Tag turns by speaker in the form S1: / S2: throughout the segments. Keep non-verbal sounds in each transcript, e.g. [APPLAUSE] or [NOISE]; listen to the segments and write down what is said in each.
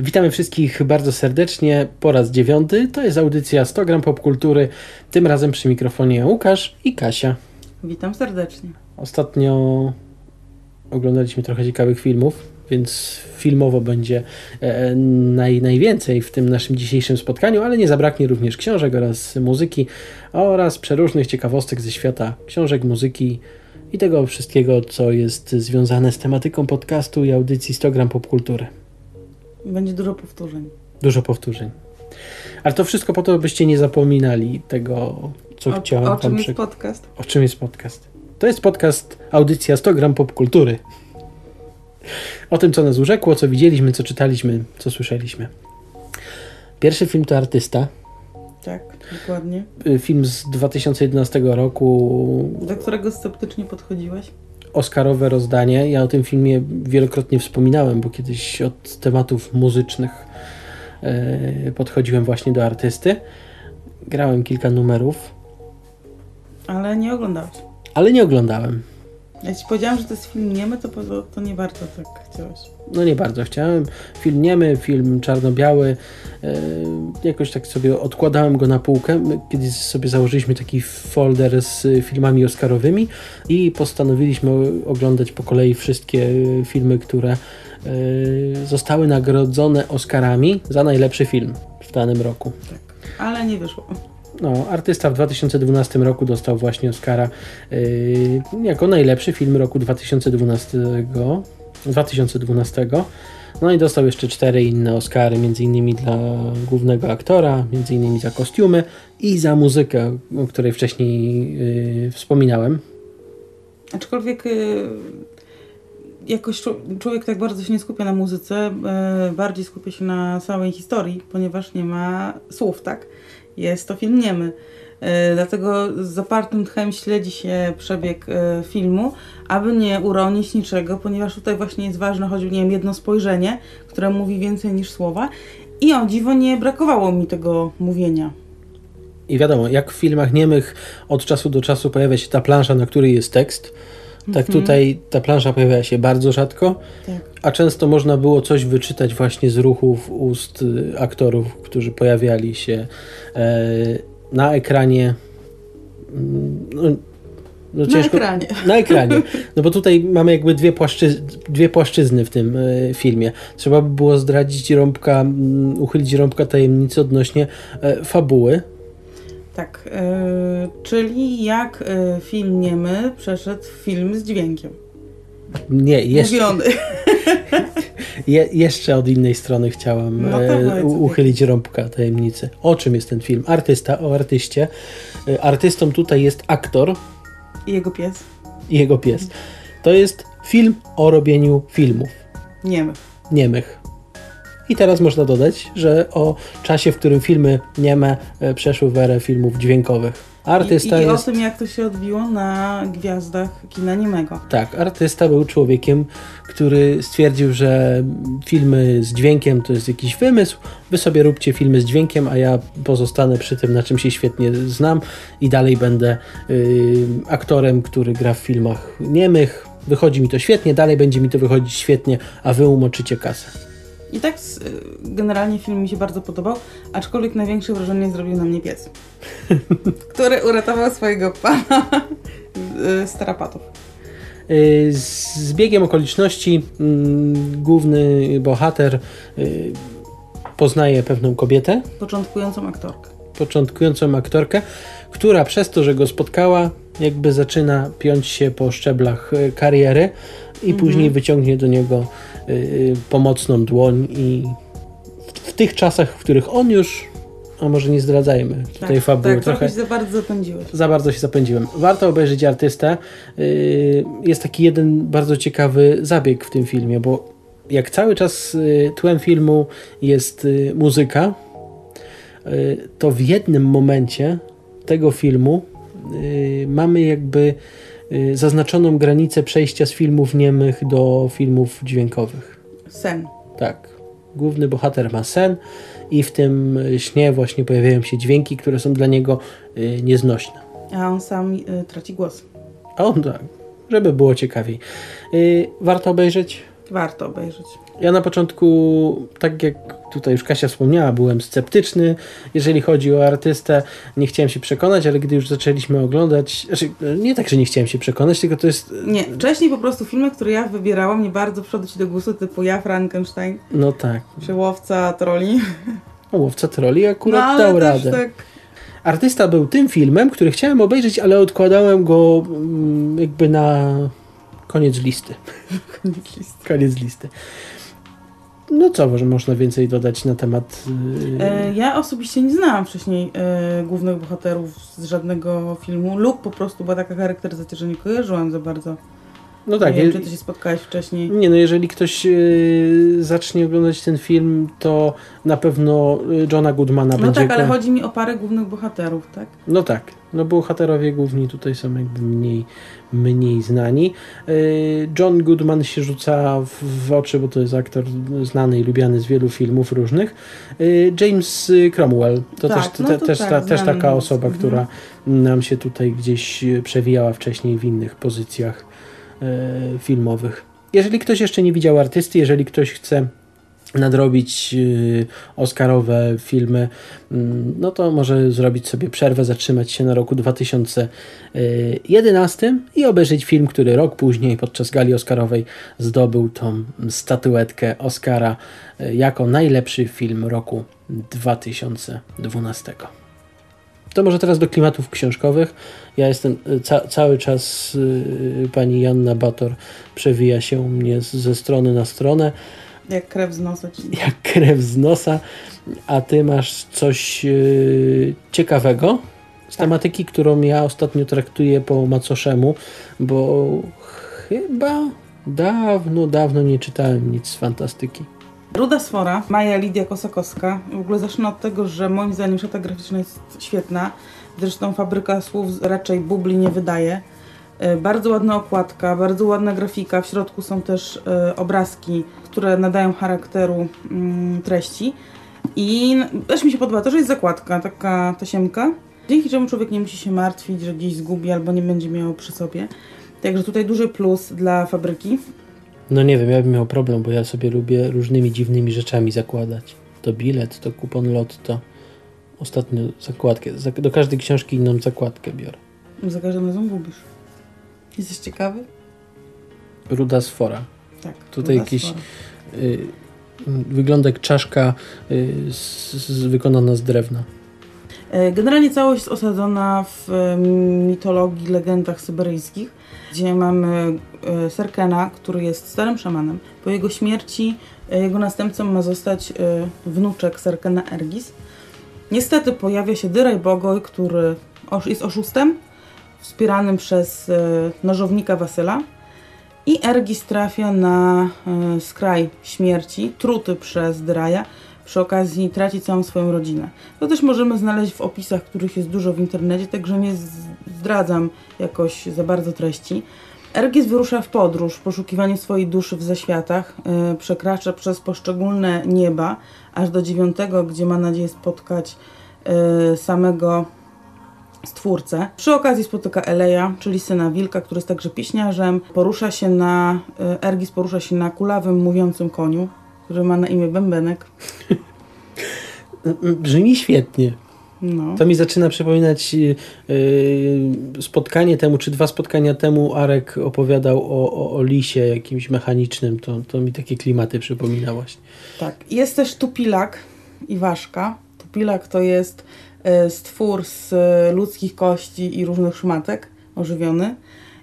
S1: Witamy wszystkich bardzo serdecznie po raz dziewiąty. To jest audycja 100 gram popkultury. Tym razem przy mikrofonie Łukasz i Kasia.
S2: Witam serdecznie.
S1: Ostatnio oglądaliśmy trochę ciekawych filmów, więc filmowo będzie e, naj, najwięcej w tym naszym dzisiejszym spotkaniu, ale nie zabraknie również książek oraz muzyki oraz przeróżnych ciekawostek ze świata książek, muzyki i tego wszystkiego, co jest związane z tematyką podcastu i audycji 100 gram popkultury.
S2: Będzie dużo powtórzeń.
S1: Dużo powtórzeń. Ale to wszystko po to, byście nie zapominali tego, co
S2: o,
S1: chciałem
S2: O czym jest podcast?
S1: O czym jest podcast? To jest podcast, audycja 100 gram popkultury. O tym, co nas urzekło, co widzieliśmy, co czytaliśmy, co słyszeliśmy. Pierwszy film to Artysta.
S2: Tak, dokładnie.
S1: Y, Film z 2011 roku.
S2: Do którego sceptycznie podchodziłeś?
S1: Oscarowe rozdanie. Ja o tym filmie wielokrotnie wspominałem, bo kiedyś od tematów muzycznych e, podchodziłem właśnie do artysty. Grałem kilka numerów,
S2: Ale nie oglądałeś.
S1: ale nie oglądałem.
S2: Ja ci powiedziałam, że to jest film niemy, to, to, nie bardzo tak chciałeś.
S1: No nie bardzo chciałem. Film niemy, film czarno-biały. E, jakoś tak sobie odkładałem go na półkę. My kiedyś sobie założyliśmy taki folder z filmami oscarowymi i postanowiliśmy oglądać po kolei wszystkie filmy, które e, zostały nagrodzone Oscarami za najlepszy film w danym roku.
S2: Tak. Ale nie wyszło.
S1: No, artysta w 2012 roku dostał właśnie Oscara yy, jako najlepszy film roku 2012. 2012. No i dostał jeszcze cztery inne Oscary, między innymi dla głównego aktora, między innymi za kostiumy i za muzykę, o której wcześniej yy, wspominałem.
S2: Aczkolwiek y, jakoś człowiek tak bardzo się nie skupia na muzyce, y, bardziej skupia się na całej historii, ponieważ nie ma słów, tak? Jest to film niemy. Y, Dlatego z zapartym tchem śledzi się przebieg y, filmu, aby nie uronić niczego, ponieważ tutaj właśnie jest ważne, choćby nie wiem, jedno spojrzenie, które mówi więcej niż słowa. I o dziwo nie brakowało mi tego mówienia.
S1: I wiadomo, jak w filmach niemych od czasu do czasu pojawia się ta plansza, na której jest tekst, tak tutaj ta plansza pojawia się bardzo rzadko.
S2: Tak.
S1: A często można było coś wyczytać właśnie z ruchów ust y, aktorów, którzy pojawiali się e, na ekranie. Mm, No, no
S2: Na ekranie.
S1: Na ekranie. [LAUGHS] No bo tutaj mamy jakby dwie, płaszczy, dwie płaszczyzny w tym e, filmie. Trzeba by było zdradzić rąbka, mm, uchylić rąbka tajemnicy odnośnie e, fabuły.
S2: Tak, e, czyli jak e, film niemy przeszedł w film z dźwiękiem.
S1: Nie, jeszcze,
S2: Mówiony. [LAUGHS]
S1: je, jeszcze od innej strony chciałam
S2: No
S1: e, uchylić rąbka tajemnicy. O czym jest ten film? Artysta, o artyście. E, Artystą tutaj jest aktor
S2: I jego pies.
S1: i jego pies. To jest film o robieniu filmów
S2: Niemy.
S1: niemych. I teraz można dodać, że o czasie, w którym filmy nieme e, przeszły w erę filmów dźwiękowych. Artysta
S2: I, i
S1: jest...
S2: o tym, jak to się odbiło na gwiazdach kina niemego.
S1: Tak, artysta był człowiekiem, który stwierdził, że filmy z dźwiękiem to jest jakiś wymysł. Wy sobie róbcie filmy z dźwiękiem, a ja pozostanę przy tym, na czym się świetnie znam i dalej będę y, aktorem, który gra w filmach niemych. Wychodzi mi to świetnie, dalej będzie mi to wychodzić świetnie, a wy umoczycie kasę.
S2: I tak s- generalnie film mi się bardzo podobał, aczkolwiek największe wrażenie zrobił na mnie pies, [LAUGHS] który uratował swojego pana e, z tarapatów.
S1: Z biegiem okoliczności mm, główny bohater poznaje pewną kobietę,
S2: Początkującą aktorkę.
S1: początkującą aktorkę, która przez to, że go spotkała, jakby zaczyna piąć się po szczeblach kariery i później wyciągnie do niego pomocną dłoń i w, w tych czasach, w których on już, a może nie zdradzajmy tutaj
S2: tak,
S1: fabuły,
S2: tak,
S1: trochę
S2: się za bardzo zapędziłeś.
S1: za bardzo się zapędziłem. Warto obejrzeć artystę. Yy, Jest taki jeden bardzo ciekawy zabieg w tym filmie, bo jak cały czas tłem filmu jest muzyka, to w jednym momencie tego filmu mamy jakby zaznaczoną granicę przejścia z filmów niemych do filmów dźwiękowych.
S2: Sen.
S1: Tak. Główny bohater ma sen i w tym śnie właśnie pojawiają się dźwięki, które są dla niego yy, nieznośne.
S2: A on sam y, traci głos.
S1: A on tak, żeby było ciekawiej. Warto obejrzeć.
S2: Warto obejrzeć.
S1: Ja na początku, tak jak tutaj już Kasia wspomniała, byłem sceptyczny, jeżeli chodzi o artystę. Nie chciałem się przekonać, ale gdy już zaczęliśmy oglądać, znaczy nie tak, że nie chciałem się przekonać, tylko to jest...
S2: Nie, wcześniej po prostu filmy, które ja wybierałam, nie bardzo przyszedł ci do głosu, typu ja, Frankenstein,
S1: No tak.
S2: czy Łowca Troli.
S1: No, Łowca Troli akurat
S2: No,
S1: dał radę.
S2: tak...
S1: Artysta był tym filmem, który chciałem obejrzeć, ale odkładałem go mm, jakby na koniec listy.
S2: Koniec listy.
S1: Koniec listy. No co, może można więcej dodać na temat... yy,
S2: ja osobiście nie znałam wcześniej e, głównych bohaterów z żadnego filmu lub po prostu była taka charakteryzacja, że nie kojarzyłam za bardzo.
S1: No tak,
S2: nie wiem, czy ty się spotkałeś wcześniej.
S1: Nie, no jeżeli ktoś yy, zacznie oglądać ten film, to na pewno yy, Johna Goodmana
S2: No
S1: będzie...
S2: tak, ale chodzi mi o parę głównych bohaterów, tak?
S1: No tak, no bohaterowie główni tutaj są jakby mniej, mniej znani. Yy, John Goodman się rzuca w, w oczy, bo to jest aktor znany i lubiany z wielu filmów różnych. James Cromwell, to
S2: Tak,
S1: też, te,
S2: no to
S1: też,
S2: tak,
S1: ta, też taka osoba,
S2: Mhm.
S1: która nam się tutaj gdzieś przewijała wcześniej w innych pozycjach filmowych. Jeżeli ktoś jeszcze nie widział artysty, jeżeli ktoś chce nadrobić yy, Oscarowe filmy, mm, no to może zrobić sobie przerwę, zatrzymać się na roku 2011 i obejrzeć film, który rok później podczas gali Oscarowej zdobył tą statuetkę Oscara yy, jako najlepszy film roku 2012. To może teraz do klimatów książkowych. Ja jestem y, ca cały czas y, pani Janna Bator przewija się u mnie z, ze strony na stronę
S2: Jak krew z nosa
S1: jak krew z nosa, a ty masz coś ciekawego z
S2: Tak.
S1: tematyki, którą ja ostatnio traktuję po macoszemu, bo chyba dawno, dawno nie czytałem nic z fantastyki.
S2: Ruda Sfora, Maja Lidia Kosakowska. W ogóle zacznę od tego, że moim zdaniem szata graficzna jest świetna. Zresztą Fabryka Słów raczej bubli nie wydaje. E, Bardzo ładna okładka, bardzo ładna grafika. W środku są też e, obrazki, które nadają charakteru mm, treści. I też mi się podoba to, że jest zakładka, taka tasiemka, dzięki czemu człowiek nie musi się martwić, że gdzieś zgubi albo nie będzie miał przy sobie. Także tutaj duży plus dla fabryki.
S1: No nie wiem, ja bym miał problem, bo ja sobie lubię różnymi dziwnymi rzeczami zakładać. To bilet, to kupon lot, to ostatnio zakładkę. Za- Do każdej książki inną zakładkę biorę.
S2: Za każdym razem gubisz. Jesteś ciekawy?
S1: Ruda sfora.
S2: Tak.
S1: Tutaj
S2: Ruda
S1: jakieś-
S2: Sfora.
S1: Y, wygląda jak czaszka y, z, z, wykonana z drewna.
S2: E, Generalnie całość jest osadzona w mitologii, legendach syberyjskich, gdzie mamy e, Serkena, który jest starym szamanem. Po jego śmierci e, jego następcą ma zostać wnuczek Serkena Ergis. Niestety pojawia się Dyraj Bogoj, który jest oszustem, wspieranym przez nożownika Wasyla. I Ergis trafia na skraj śmierci, truty przez Dyraja. Przy okazji traci całą swoją rodzinę. To też możemy znaleźć w opisach, których jest dużo w internecie, także nie zdradzam jakoś za bardzo treści. Ergis wyrusza w podróż w poszukiwaniu swojej duszy w zaświatach, yy, przekracza przez poszczególne nieba, aż do dziewiątego, gdzie ma nadzieję spotkać yy, samego Stwórcę. Przy okazji spotyka Eleja, czyli syna Wilka, który jest także pieśniarzem. Porusza się na, yy, Ergis porusza się na kulawym, mówiącym koniu, który ma na imię Bębenek. [LAUGHS]
S1: Brzmi świetnie.
S2: No.
S1: To mi zaczyna przypominać y, y, spotkanie temu, czy dwa spotkania temu Arek opowiadał o, o, o lisie jakimś mechanicznym. To, to mi takie klimaty przypomina właśnie.
S2: Tak. Jest też Tupilak i Ważka. Tupilak to jest e, stwór z e, ludzkich kości i różnych szmatek, ożywiony.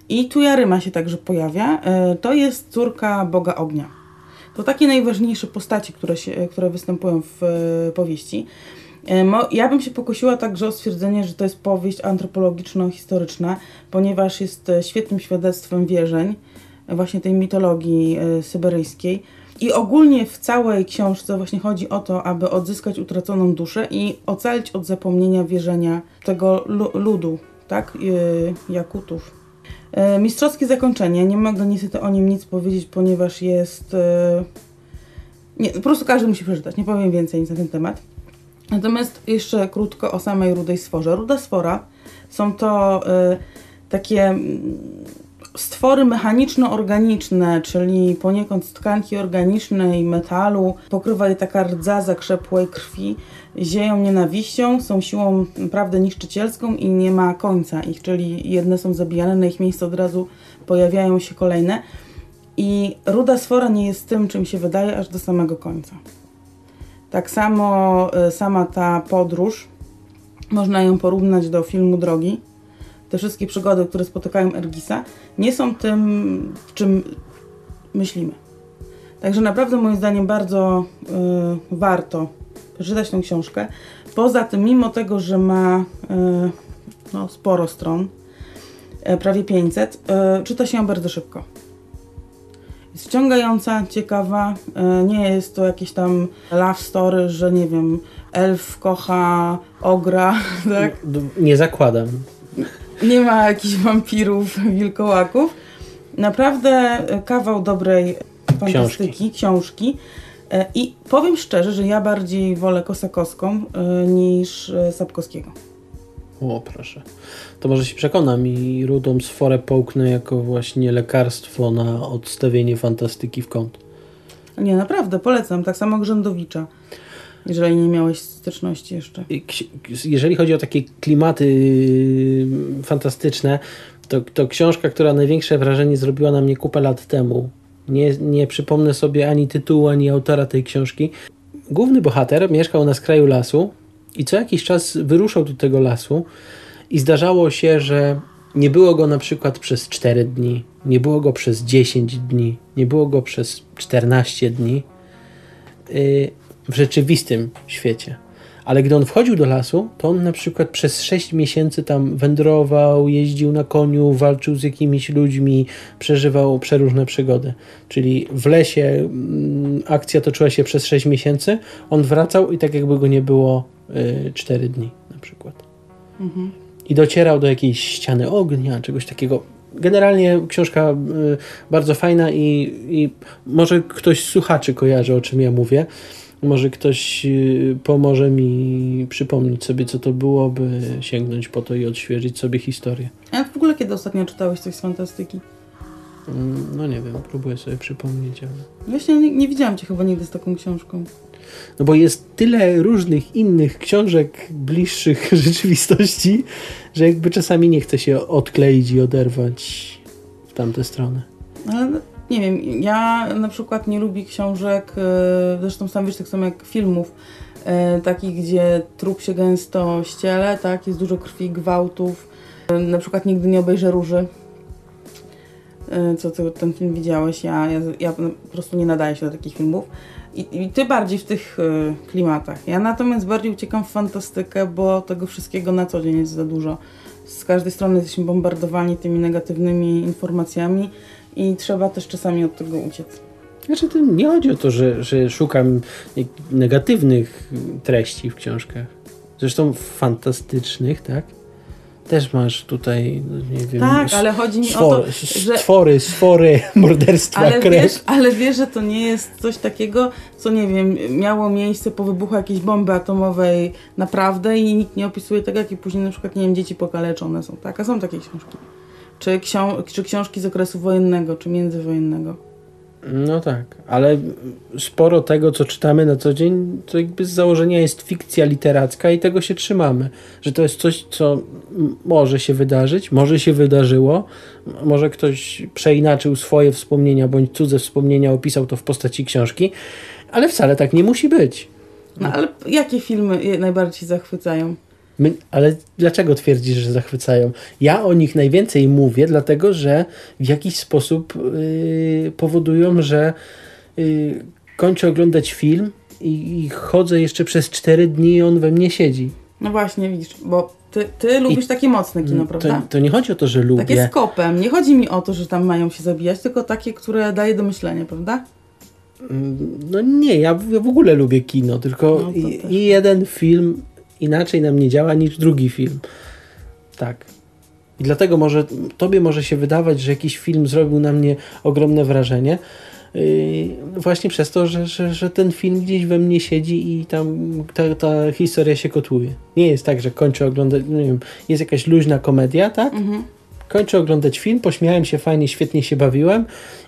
S2: I Tujaryma się także pojawia. E, to jest córka Boga Ognia. To takie najważniejsze postaci, które, się, e, które występują w e, powieści. E, Ja bym się pokusiła także o stwierdzenie, że to jest powieść antropologiczno-historyczna, ponieważ jest świetnym świadectwem wierzeń, właśnie tej mitologii syberyjskiej. I ogólnie w całej książce właśnie chodzi o to, aby odzyskać utraconą duszę i ocalić od zapomnienia wierzenia tego lu- ludu, tak, Jakutów. E, Mistrzowskie zakończenie. Nie mogę niestety o nim nic powiedzieć, ponieważ jest. e, Nie, po prostu każdy musi przeczytać. Nie powiem więcej nic na ten temat. Natomiast jeszcze krótko o samej rudej sforze. Ruda sfora są to e, takie mm, stwory mechaniczno-organiczne, czyli poniekąd tkanki organicznej, metalu, pokrywa je taka rdza zakrzepłej krwi, zieją nienawiścią, są siłą naprawdę niszczycielską i nie ma końca ich, czyli jedne są zabijane, na ich miejsce od razu pojawiają się kolejne. I ruda sfora nie jest tym, czym się wydaje, aż do samego końca. Tak samo y, sama ta podróż, można ją porównać do filmu Drogi. Te wszystkie przygody, które spotykają Ergisa, nie są tym, czym myślimy. Także naprawdę moim zdaniem bardzo y, warto przeczytać tę książkę. Poza tym, mimo tego, że ma y, no, sporo stron, y, prawie 500, y, czyta się ją bardzo szybko. Jest wciągająca, ciekawa. E, nie jest to jakieś tam love story, że nie wiem, elf kocha ogra, [LAUGHS] tak?
S1: Nie zakładam.
S2: Nie ma jakichś wampirów, wilkołaków. Naprawdę kawał dobrej fantastyki, książki. książki. E, I powiem szczerze, że ja bardziej wolę Kosakowską e, niż Sapkowskiego.
S1: O, proszę. To może się przekonam i rudą sforę połknę jako właśnie lekarstwo na odstawienie fantastyki w kąt.
S2: Nie, naprawdę, polecam. Tak samo Grzędowicza, jeżeli nie miałeś styczności jeszcze.
S1: Jeżeli chodzi o takie klimaty yy, fantastyczne, to, to książka, która największe wrażenie zrobiła na mnie kupę lat temu. Nie, nie przypomnę sobie ani tytułu, ani autora tej książki. Główny bohater mieszkał na skraju lasu, i co jakiś czas wyruszał do tego lasu i zdarzało się, że nie było go na przykład przez 4 dni, nie było go przez 10 dni, nie było go przez 14 dni yy, w rzeczywistym świecie. Ale gdy on wchodził do lasu, to on na przykład przez 6 miesięcy tam wędrował, jeździł na koniu, walczył z jakimiś ludźmi, przeżywał przeróżne przygody. Czyli w lesie mm, akcja toczyła się przez 6 miesięcy, on wracał i tak jakby go nie było 4 y, dni na przykład. Mhm. I docierał do jakiejś ściany ognia, czegoś takiego. Generalnie książka y, bardzo fajna i, i może ktoś z słuchaczy kojarzy, o czym ja mówię. Może ktoś y, pomoże mi przypomnieć sobie, co to było, by sięgnąć po to i odświeżyć sobie historię.
S2: A w ogóle kiedy ostatnio czytałeś coś z fantastyki?
S1: Mm, no nie wiem, próbuję sobie przypomnieć, ale...
S2: Właśnie nie, nie widziałam Cię chyba nigdy z taką książką.
S1: No bo jest tyle różnych innych książek bliższych [LAUGHS] rzeczywistości, że jakby czasami nie chce się odkleić i oderwać w tamtę stronę.
S2: Ale nie wiem, ja na przykład nie lubię książek, e, zresztą sam wiesz, tak samo jak filmów, e, takich, gdzie trup się gęsto ściele, tak, jest dużo krwi, gwałtów. E, na przykład nigdy nie obejrzę Róży. Co ty ten film widziałeś? Ja, ja, ja po prostu nie nadaję się do takich filmów. I, I, ty bardziej w tych klimatach. Ja natomiast bardziej uciekam w fantastykę, bo tego wszystkiego na co dzień jest za dużo. Z każdej strony jesteśmy bombardowani tymi negatywnymi informacjami i trzeba też czasami od tego uciec.
S1: Znaczy, to nie chodzi o to, że, że szukam negatywnych treści w książkach. Zresztą fantastycznych, tak? też masz tutaj, nie wiem...
S2: Tak, ale chodzi mi o to, że...
S1: Stwory, stwory, [LAUGHS] morderstwa,
S2: ale
S1: krew.
S2: Wiesz, ale wiesz, że to nie jest coś takiego, co nie wiem, miało miejsce po wybuchu jakiejś bomby atomowej naprawdę i nikt nie opisuje tego, jak i później na przykład, nie wiem, dzieci pokaleczone są, tak? A są takie książki. Czy, książ czy książki z okresu wojennego, czy międzywojennego.
S1: No tak, ale sporo tego, co czytamy na co dzień, to jakby z założenia jest fikcja literacka i tego się trzymamy. Że to jest coś, co może się wydarzyć, może się wydarzyło, może ktoś przeinaczył swoje wspomnienia bądź cudze wspomnienia, opisał to w postaci książki, ale wcale tak nie musi być.
S2: No ale jakie filmy najbardziej zachwycają?
S1: My, ale dlaczego twierdzisz, że zachwycają? Ja o nich najwięcej mówię, dlatego że w jakiś sposób yy, powodują, że yy, kończę oglądać film i, i, chodzę jeszcze przez 4 dni i on we mnie siedzi.
S2: No właśnie, widzisz, bo ty, ty lubisz I takie mocne kino, prawda?
S1: To, to, nie chodzi o to, że lubię.
S2: Takie z kopem. Nie chodzi mi o to, że tam mają się zabijać, tylko takie, które daje do myślenia, prawda?
S1: Mm, no nie, ja w ogóle lubię kino, tylko no i, i jeden film inaczej nam nie działa niż drugi film. Tak. I dlatego może tobie może się wydawać, że jakiś film zrobił na mnie ogromne wrażenie. Yy, właśnie przez to, że, że, że, ten film gdzieś we mnie siedzi i tam ta, ta historia się kotłuje. Nie jest tak, że kończę oglądać, nie wiem, jest jakaś luźna komedia, tak? Mhm. Kończę oglądać film, pośmiałem się fajnie, świetnie się bawiłem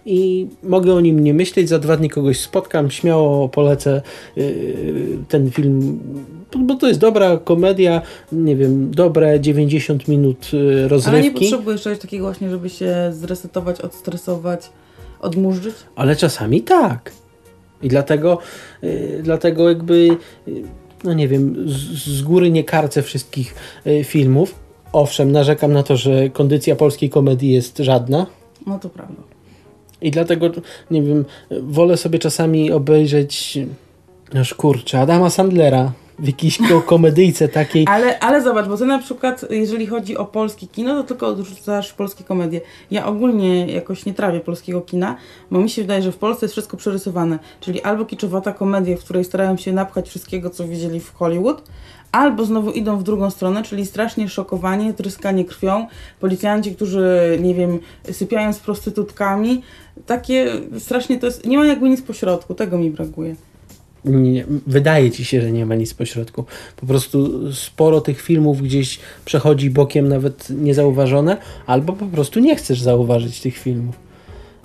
S1: i mogę o nim nie myśleć, za dwa dni kogoś spotkam, śmiało polecę yy, ten film, bo to jest dobra komedia, nie wiem, dobre 90 minut rozrywki.
S2: Ale nie potrzebujesz czegoś takiego właśnie, żeby się zresetować, odstresować, odmurzyć?
S1: Ale czasami tak. I dlatego, yy, dlatego jakby, yy, no nie wiem, z, z góry nie karcę wszystkich yy, filmów. Owszem, narzekam na to, że kondycja polskiej komedii jest żadna.
S2: No to prawda.
S1: I dlatego, nie wiem, wolę sobie czasami obejrzeć, no kurczę, Adama Sandlera w jakiejś ko- [LAUGHS] komedyjce takiej.
S2: Ale, ale zobacz, bo ty na przykład, jeżeli chodzi o polskie kino, to tylko odrzucasz polskie komedie. Ja ogólnie jakoś nie trawię polskiego kina, bo mi się wydaje, że w Polsce jest wszystko przerysowane. Czyli albo kiczowata komedia, w której starają się napchać wszystkiego, co widzieli w Hollywood, albo znowu idą w drugą stronę, czyli strasznie szokowanie, tryskanie krwią, policjanci, którzy, nie wiem, sypiają z prostytutkami. Takie strasznie to jest, nie ma jakby nic pośrodku, tego mi brakuje.
S1: Nie, wydaje ci się, że nie ma nic pośrodku. Po prostu sporo tych filmów gdzieś przechodzi bokiem, nawet niezauważone, albo po prostu nie chcesz zauważyć tych filmów.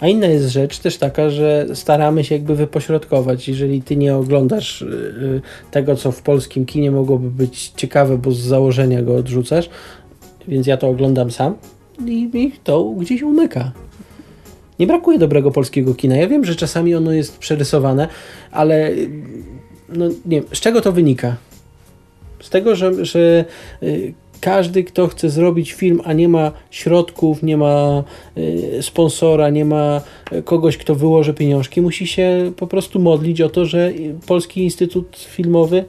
S1: A inna jest rzecz też taka, że staramy się jakby wypośrodkować. Jeżeli ty nie oglądasz yy, tego, co w polskim kinie mogłoby być ciekawe, bo z założenia go odrzucasz, więc ja to oglądam sam i, i to gdzieś umyka. Nie brakuje dobrego polskiego kina. Ja wiem, że czasami ono jest przerysowane, ale no, nie z czego to wynika? Z tego, że, że y, każdy, kto chce zrobić film, a nie ma środków, nie ma y, sponsora, nie ma kogoś, kto wyłoży pieniążki, musi się po prostu modlić o to, że Polski Instytut Filmowy.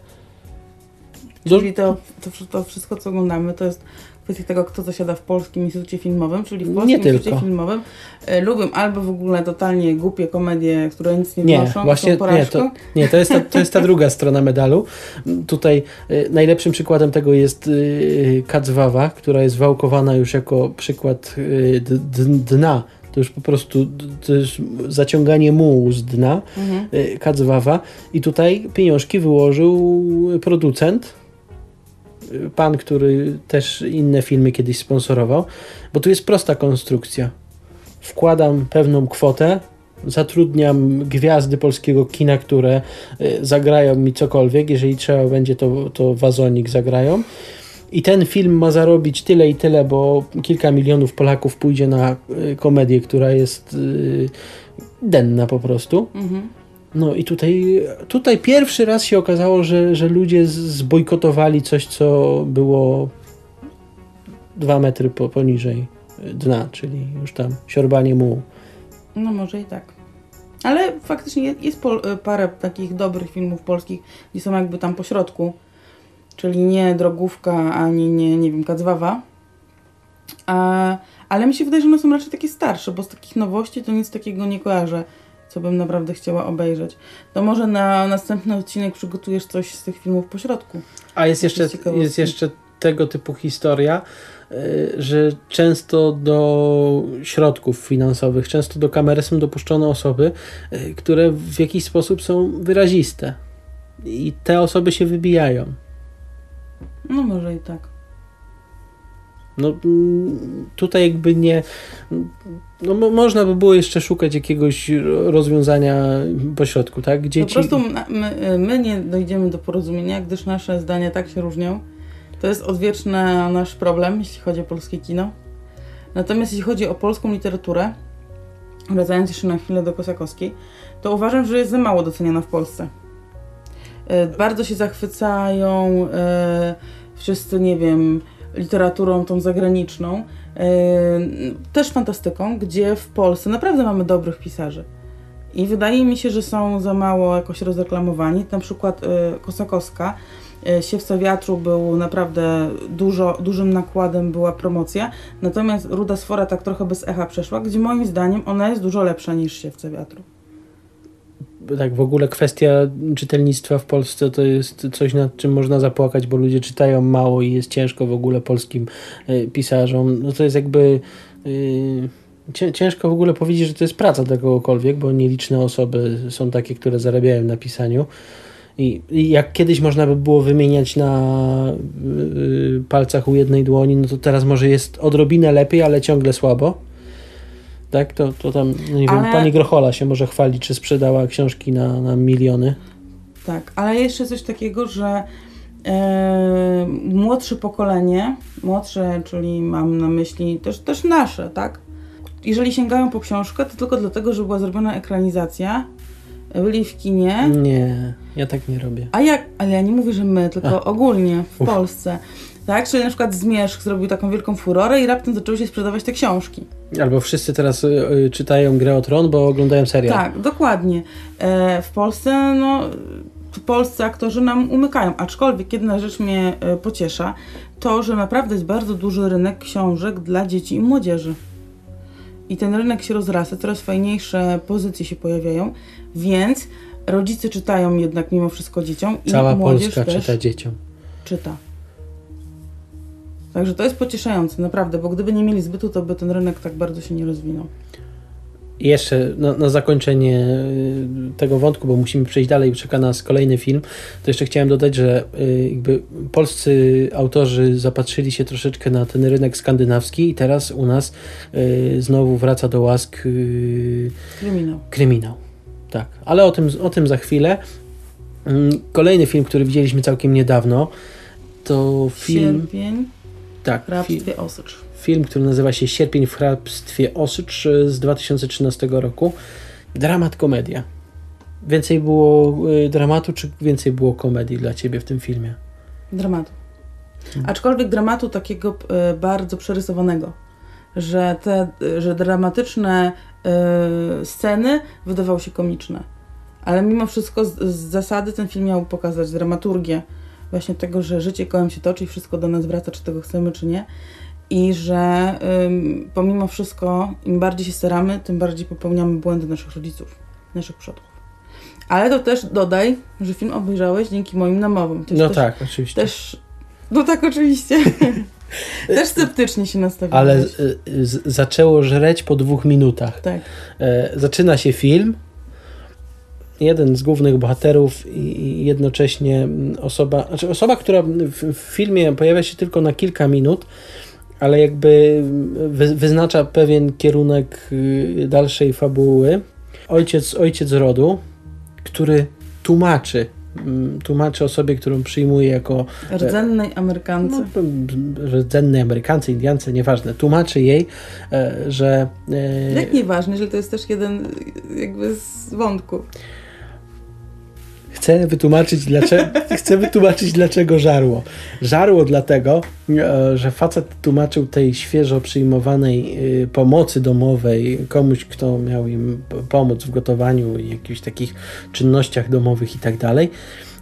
S2: Czyli to, to, to wszystko, co oglądamy, to jest kwestia tego, kto zasiada w Polskim Instytucie Filmowym, czyli w Polskim
S1: Nie
S2: Instytucie
S1: tylko.
S2: Filmowym e, lubią albo w ogóle totalnie głupie komedie, które nic nie
S1: Nie,
S2: wnoszą,
S1: właśnie nie, to, nie to, jest ta, to jest ta druga strona medalu. Tutaj y, najlepszym przykładem tego jest y, Kacwawa, która jest wałkowana już jako przykład y, d, d, dna. To już po prostu to jest zaciąganie mułu z dna
S2: Mhm.
S1: y, Kacwawa. I tutaj pieniążki wyłożył producent, pan, który też inne filmy kiedyś sponsorował, bo tu jest prosta konstrukcja. Wkładam pewną kwotę, zatrudniam gwiazdy polskiego kina, które y, zagrają mi cokolwiek, jeżeli trzeba będzie, to, to wazonik zagrają. I ten film ma zarobić tyle i tyle, bo kilka milionów Polaków pójdzie na y, komedię, która jest y, denna po prostu.
S2: Mhm.
S1: No i tutaj, tutaj pierwszy raz się okazało, że, że ludzie zbojkotowali coś, co było dwa metry po, poniżej dna, czyli już tam siorbanie mułu.
S2: No może i tak. Ale faktycznie jest, pol, e, parę takich dobrych filmów polskich, gdzie są jakby tam po środku. Czyli nie Drogówka, ani nie, nie wiem, Kacwawa. A, ale mi się wydaje, że one są raczej takie starsze, bo z takich nowości to nic takiego nie kojarzę, co bym naprawdę chciała obejrzeć. To może na następny odcinek przygotujesz coś z tych filmów po środku.
S1: A jest jeszcze,
S2: jest
S1: jeszcze tego typu historia, y, że często do środków finansowych, często do kamery są dopuszczone osoby, y, które w jakiś sposób są wyraziste. I te osoby się wybijają.
S2: No może i tak.
S1: No mm, tutaj jakby nie. No mo- można by było jeszcze szukać jakiegoś ro- rozwiązania pośrodku, tak?
S2: Po
S1: Dzieci.
S2: prostu my, my nie dojdziemy do porozumienia, gdyż nasze zdania tak się różnią. To jest odwieczny nasz problem, jeśli chodzi o polskie kino. Natomiast jeśli chodzi o polską literaturę, wracając jeszcze na chwilę do Kosakowskiej, to uważam, że jest za mało doceniana w Polsce. E, Bardzo się zachwycają e, wszyscy, nie wiem, literaturą tą zagraniczną, też fantastyką, gdzie w Polsce naprawdę mamy dobrych pisarzy. I wydaje mi się, że są za mało jakoś rozreklamowani. Na przykład y, Kosakowska, y, Siewca Wiatru był naprawdę dużo, dużym nakładem, była promocja. Natomiast Ruda Sfora tak trochę bez echa przeszła, gdzie moim zdaniem ona jest dużo lepsza niż Siewca Wiatru.
S1: Tak, w ogóle kwestia czytelnictwa w Polsce to jest coś, nad czym można zapłakać, bo ludzie czytają mało i jest ciężko w ogóle polskim y, pisarzom. No to jest jakby. y, cię- Ciężko w ogóle powiedzieć, że to jest praca dla kogokolwiek, bo nieliczne osoby są takie, które zarabiają na pisaniu. I, I jak kiedyś można by było wymieniać na y, palcach u jednej dłoni, no to teraz może jest odrobinę lepiej, ale ciągle słabo. Tak, to, to tam, nie wiem,
S2: Ale-
S1: pani Grochola się może chwalić, czy sprzedała książki na, na miliony.
S2: Tak, ale jeszcze coś takiego, że e, młodsze pokolenie, młodsze, czyli mam na myśli też, też nasze, tak? Jeżeli sięgają po książkę, to tylko dlatego, że była zrobiona ekranizacja, byli w kinie,
S1: Nie, ja tak nie robię.
S2: a jak, ale ja nie mówię, że my, tylko
S1: A.
S2: ogólnie w
S1: Uf.
S2: Polsce. Tak, czyli na przykład Zmierzch zrobił taką wielką furorę i raptem zaczęły się sprzedawać te książki.
S1: Albo wszyscy teraz y, y, czytają Grę o Tron, bo oglądają serial.
S2: Tak, dokładnie. E, w Polsce, no, polscy aktorzy nam umykają. Aczkolwiek jedna rzecz mnie e, pociesza, to, że naprawdę jest bardzo duży rynek książek dla dzieci i młodzieży. I ten rynek się rozrasta, coraz fajniejsze pozycje się pojawiają, więc rodzice czytają jednak mimo wszystko dzieciom i
S1: Cała
S2: młodzież
S1: Polska
S2: też
S1: czyta dzieciom.
S2: czyta. Także to jest pocieszające, naprawdę, bo gdyby nie mieli zbytu, to by ten rynek tak bardzo się nie rozwinął.
S1: I jeszcze na, na zakończenie y, tego wątku, bo musimy przejść dalej, czeka nas kolejny film, to jeszcze chciałem dodać, że y, jakby polscy autorzy zapatrzyli się troszeczkę na ten rynek skandynawski i teraz u nas y, znowu wraca do łask
S2: Kryminał.
S1: kryminał. Tak, ale o tym, o tym za chwilę. Mm, Kolejny film, który widzieliśmy całkiem niedawno, to film,
S2: Sierpień,
S1: tak, fi,
S2: hrabstwie Osycz.
S1: film, który nazywa się Sierpień w hrabstwie Osycz y, z 2013 roku. Dramat komedia. Więcej było y, dramatu, czy więcej było komedii dla ciebie w tym filmie?
S2: Dramatu. Aczkolwiek dramatu takiego e, bardzo przerysowanego, że te e, że dramatyczne e, sceny wydawały się komiczne. Ale mimo wszystko z, z zasady ten film miał pokazać dramaturgię właśnie tego, że życie kołem się toczy i wszystko do nas wraca, czy tego chcemy, czy nie. I że ym, pomimo wszystko, im bardziej się staramy, tym bardziej popełniamy błędy naszych rodziców, naszych przodków. Ale to też dodaj, że film obejrzałeś dzięki moim namowom. Jest
S1: No
S2: też,
S1: tak, oczywiście.
S2: też. No tak, oczywiście. [LAUGHS] też sceptycznie się nastawiłeś.
S1: Ale y, y, z, zaczęło żreć po dwóch minutach.
S2: Tak.
S1: E, zaczyna się film. Jeden z głównych bohaterów i jednocześnie mm, osoba, znaczy osoba, która w, w filmie pojawia się tylko na kilka minut, ale jakby wy, wyznacza pewien kierunek y, dalszej fabuły. Ojciec, ojciec rodu, który tłumaczy, mm, tłumaczy osobie, którą przyjmuje jako
S2: Rdzennej Amerykance.
S1: no, rdzennej Amerykance, Indiance, nieważne, tłumaczy jej, e, że e,
S2: Jak nieważne, jeżeli to jest też jeden jakby z wątków.
S1: Chcę wytłumaczyć, dlaczego, [LAUGHS] chcę wytłumaczyć, dlaczego żarło. Żarło dlatego, e, że facet tłumaczył tej świeżo przyjmowanej e, pomocy domowej komuś, kto miał im pomóc w gotowaniu i jakichś takich czynnościach domowych i tak dalej,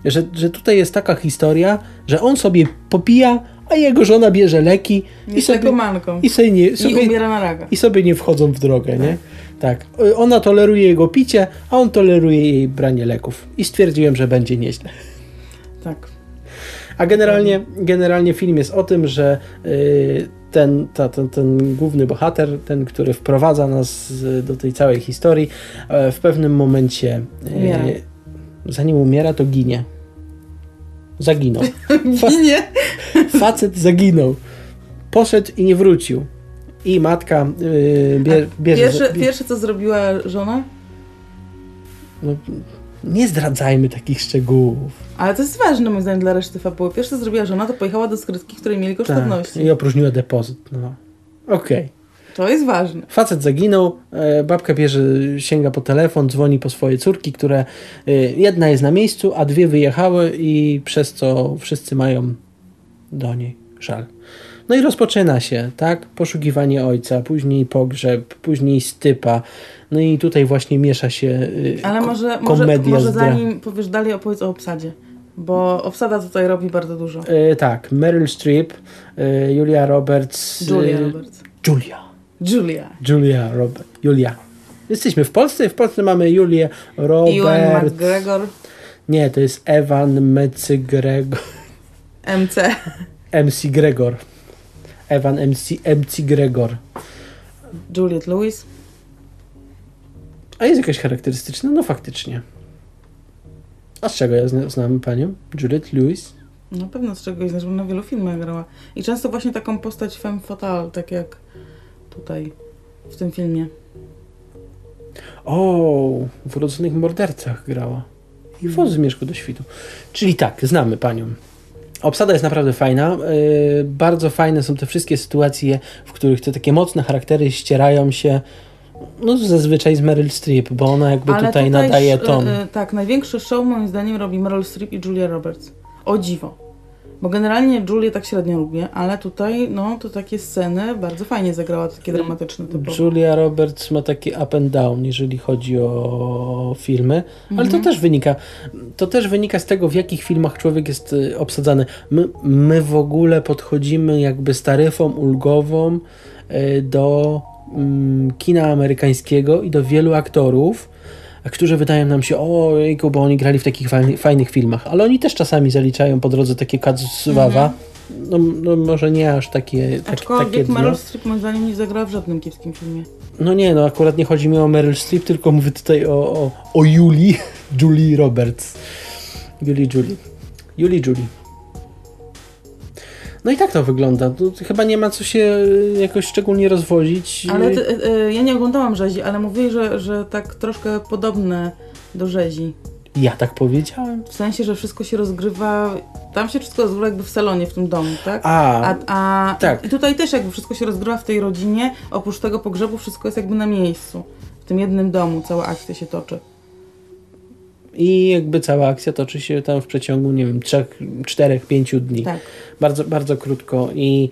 S1: że, że tutaj jest taka historia, że on sobie popija, a jego żona bierze leki i sobie,
S2: lekomanką.
S1: i sobie, nie,
S2: I
S1: sobie,
S2: umiera na raka.
S1: i sobie nie wchodzą w drogę, nie? Tak. Ona toleruje jego picie, a on toleruje jej branie leków. I stwierdziłem, że będzie nieźle.
S2: Tak.
S1: A generalnie, generalnie film jest o tym, że y, ten, ta, ten, ten główny bohater, ten, który wprowadza nas z- do tej całej historii, e, w pewnym momencie, y,
S2: Umiera.
S1: Zanim umiera, to ginie. Zaginął. [LAUGHS]
S2: Ginie.
S1: Facet zaginął. Poszedł i nie wrócił. I matka y, bie, bierze...
S2: Pierwsze, pierwsze, co zrobiła żona,
S1: No, nie zdradzajmy takich szczegółów.
S2: ale to jest ważne moim zdaniem dla reszty fabuły. Pierwsze, co zrobiła żona, to pojechała do skrytki, której mieli kosztowności.
S1: Tak, I opróżniła depozyt. No. Okej.
S2: To jest ważne.
S1: Facet zaginął, e, babka bierze, sięga po telefon, dzwoni po swoje córki, które e, jedna jest na miejscu, a dwie wyjechały i przez co wszyscy mają do niej żal. No i rozpoczyna się, tak? Poszukiwanie ojca, później pogrzeb, później stypa. No i tutaj właśnie miesza się y,
S2: Ale
S1: ko-
S2: może, może,
S1: komedia
S2: może
S1: dra-
S2: zanim powiesz dalej, opowiedz o obsadzie. Bo obsada tutaj robi bardzo dużo.
S1: E, tak, Meryl Streep, e, Julia Roberts.
S2: Julia
S1: e,
S2: Roberts.
S1: Julia.
S2: Julia.
S1: Julia Robert. Julia. Jesteśmy w Polsce i w Polsce mamy Julię Robert.
S2: Ewan McGregor.
S1: Nie, to jest Ewan Metzgregor. [LAUGHS]
S2: MC.
S1: MC Gregor. Ewan MC, MC Gregor.
S2: Juliet Lewis.
S1: A jest jakaś charakterystyczna? No faktycznie. A z czego ja zna, znam panią? Juliette Lewis?
S2: Na pewno z czegoś, znaczy na wielu filmach grała. I często właśnie taką postać femme fatale, tak jak tutaj w tym filmie.
S1: O, w Urodzonych Mordercach grała. I w Zmierzchu do świtu. Czyli tak, znamy panią. Obsada jest naprawdę fajna. Yy, bardzo fajne są te wszystkie sytuacje, w których te takie mocne charaktery ścierają się. No zazwyczaj z Meryl Streep, bo ona jakby
S2: Ale
S1: tutaj, nadaje ton.
S2: e, tak, największy show moim zdaniem robi Meryl Streep i Julia Roberts. O dziwo. Bo generalnie Julię tak średnio lubię, ale tutaj, no, to takie sceny bardzo fajnie zagrała, takie dramatyczne typowo.
S1: Julia Roberts ma taki up and down, jeżeli chodzi o filmy, ale to
S2: Mhm.
S1: też wynika to też wynika z tego, w jakich filmach człowiek jest y, obsadzany. My, my w ogóle podchodzimy jakby z taryfą ulgową y, do mm, kina amerykańskiego i do wielu aktorów, którzy wydają nam się, o jejku, bo oni grali w takich fajnych, fajnych filmach, ale oni też czasami zaliczają po drodze takie kazuwawa. No, no może nie aż takie, tak, takie
S2: Aczkolwiek
S1: dno.
S2: Meryl Streep moim zdaniem nie zagrała w żadnym kiepskim filmie.
S1: No nie, no akurat nie chodzi mi o Meryl Streep, tylko mówię tutaj o, o, o Julii, [LAUGHS] Julie Roberts. Julie, Julie. Julie, Julie. No i tak to wygląda. Tu chyba nie ma co się y, jakoś szczególnie rozwozić.
S2: Ale ty, e, ja nie oglądałam rzezi, ale mówili, że, że tak troszkę podobne do rzezi.
S1: Ja tak powiedziałem.
S2: W sensie, że wszystko się rozgrywa. Tam się wszystko rozgrywa jakby w salonie, w tym domu, tak?
S1: A,
S2: A, a
S1: tak.
S2: i tutaj też jakby wszystko się rozgrywa w tej rodzinie, oprócz tego pogrzebu wszystko jest jakby na miejscu. W tym jednym domu cała akcja się toczy.
S1: I jakby cała akcja toczy się tam w przeciągu, nie wiem, trzech, czterech, pięciu dni.
S2: Tak.
S1: Bardzo, bardzo krótko i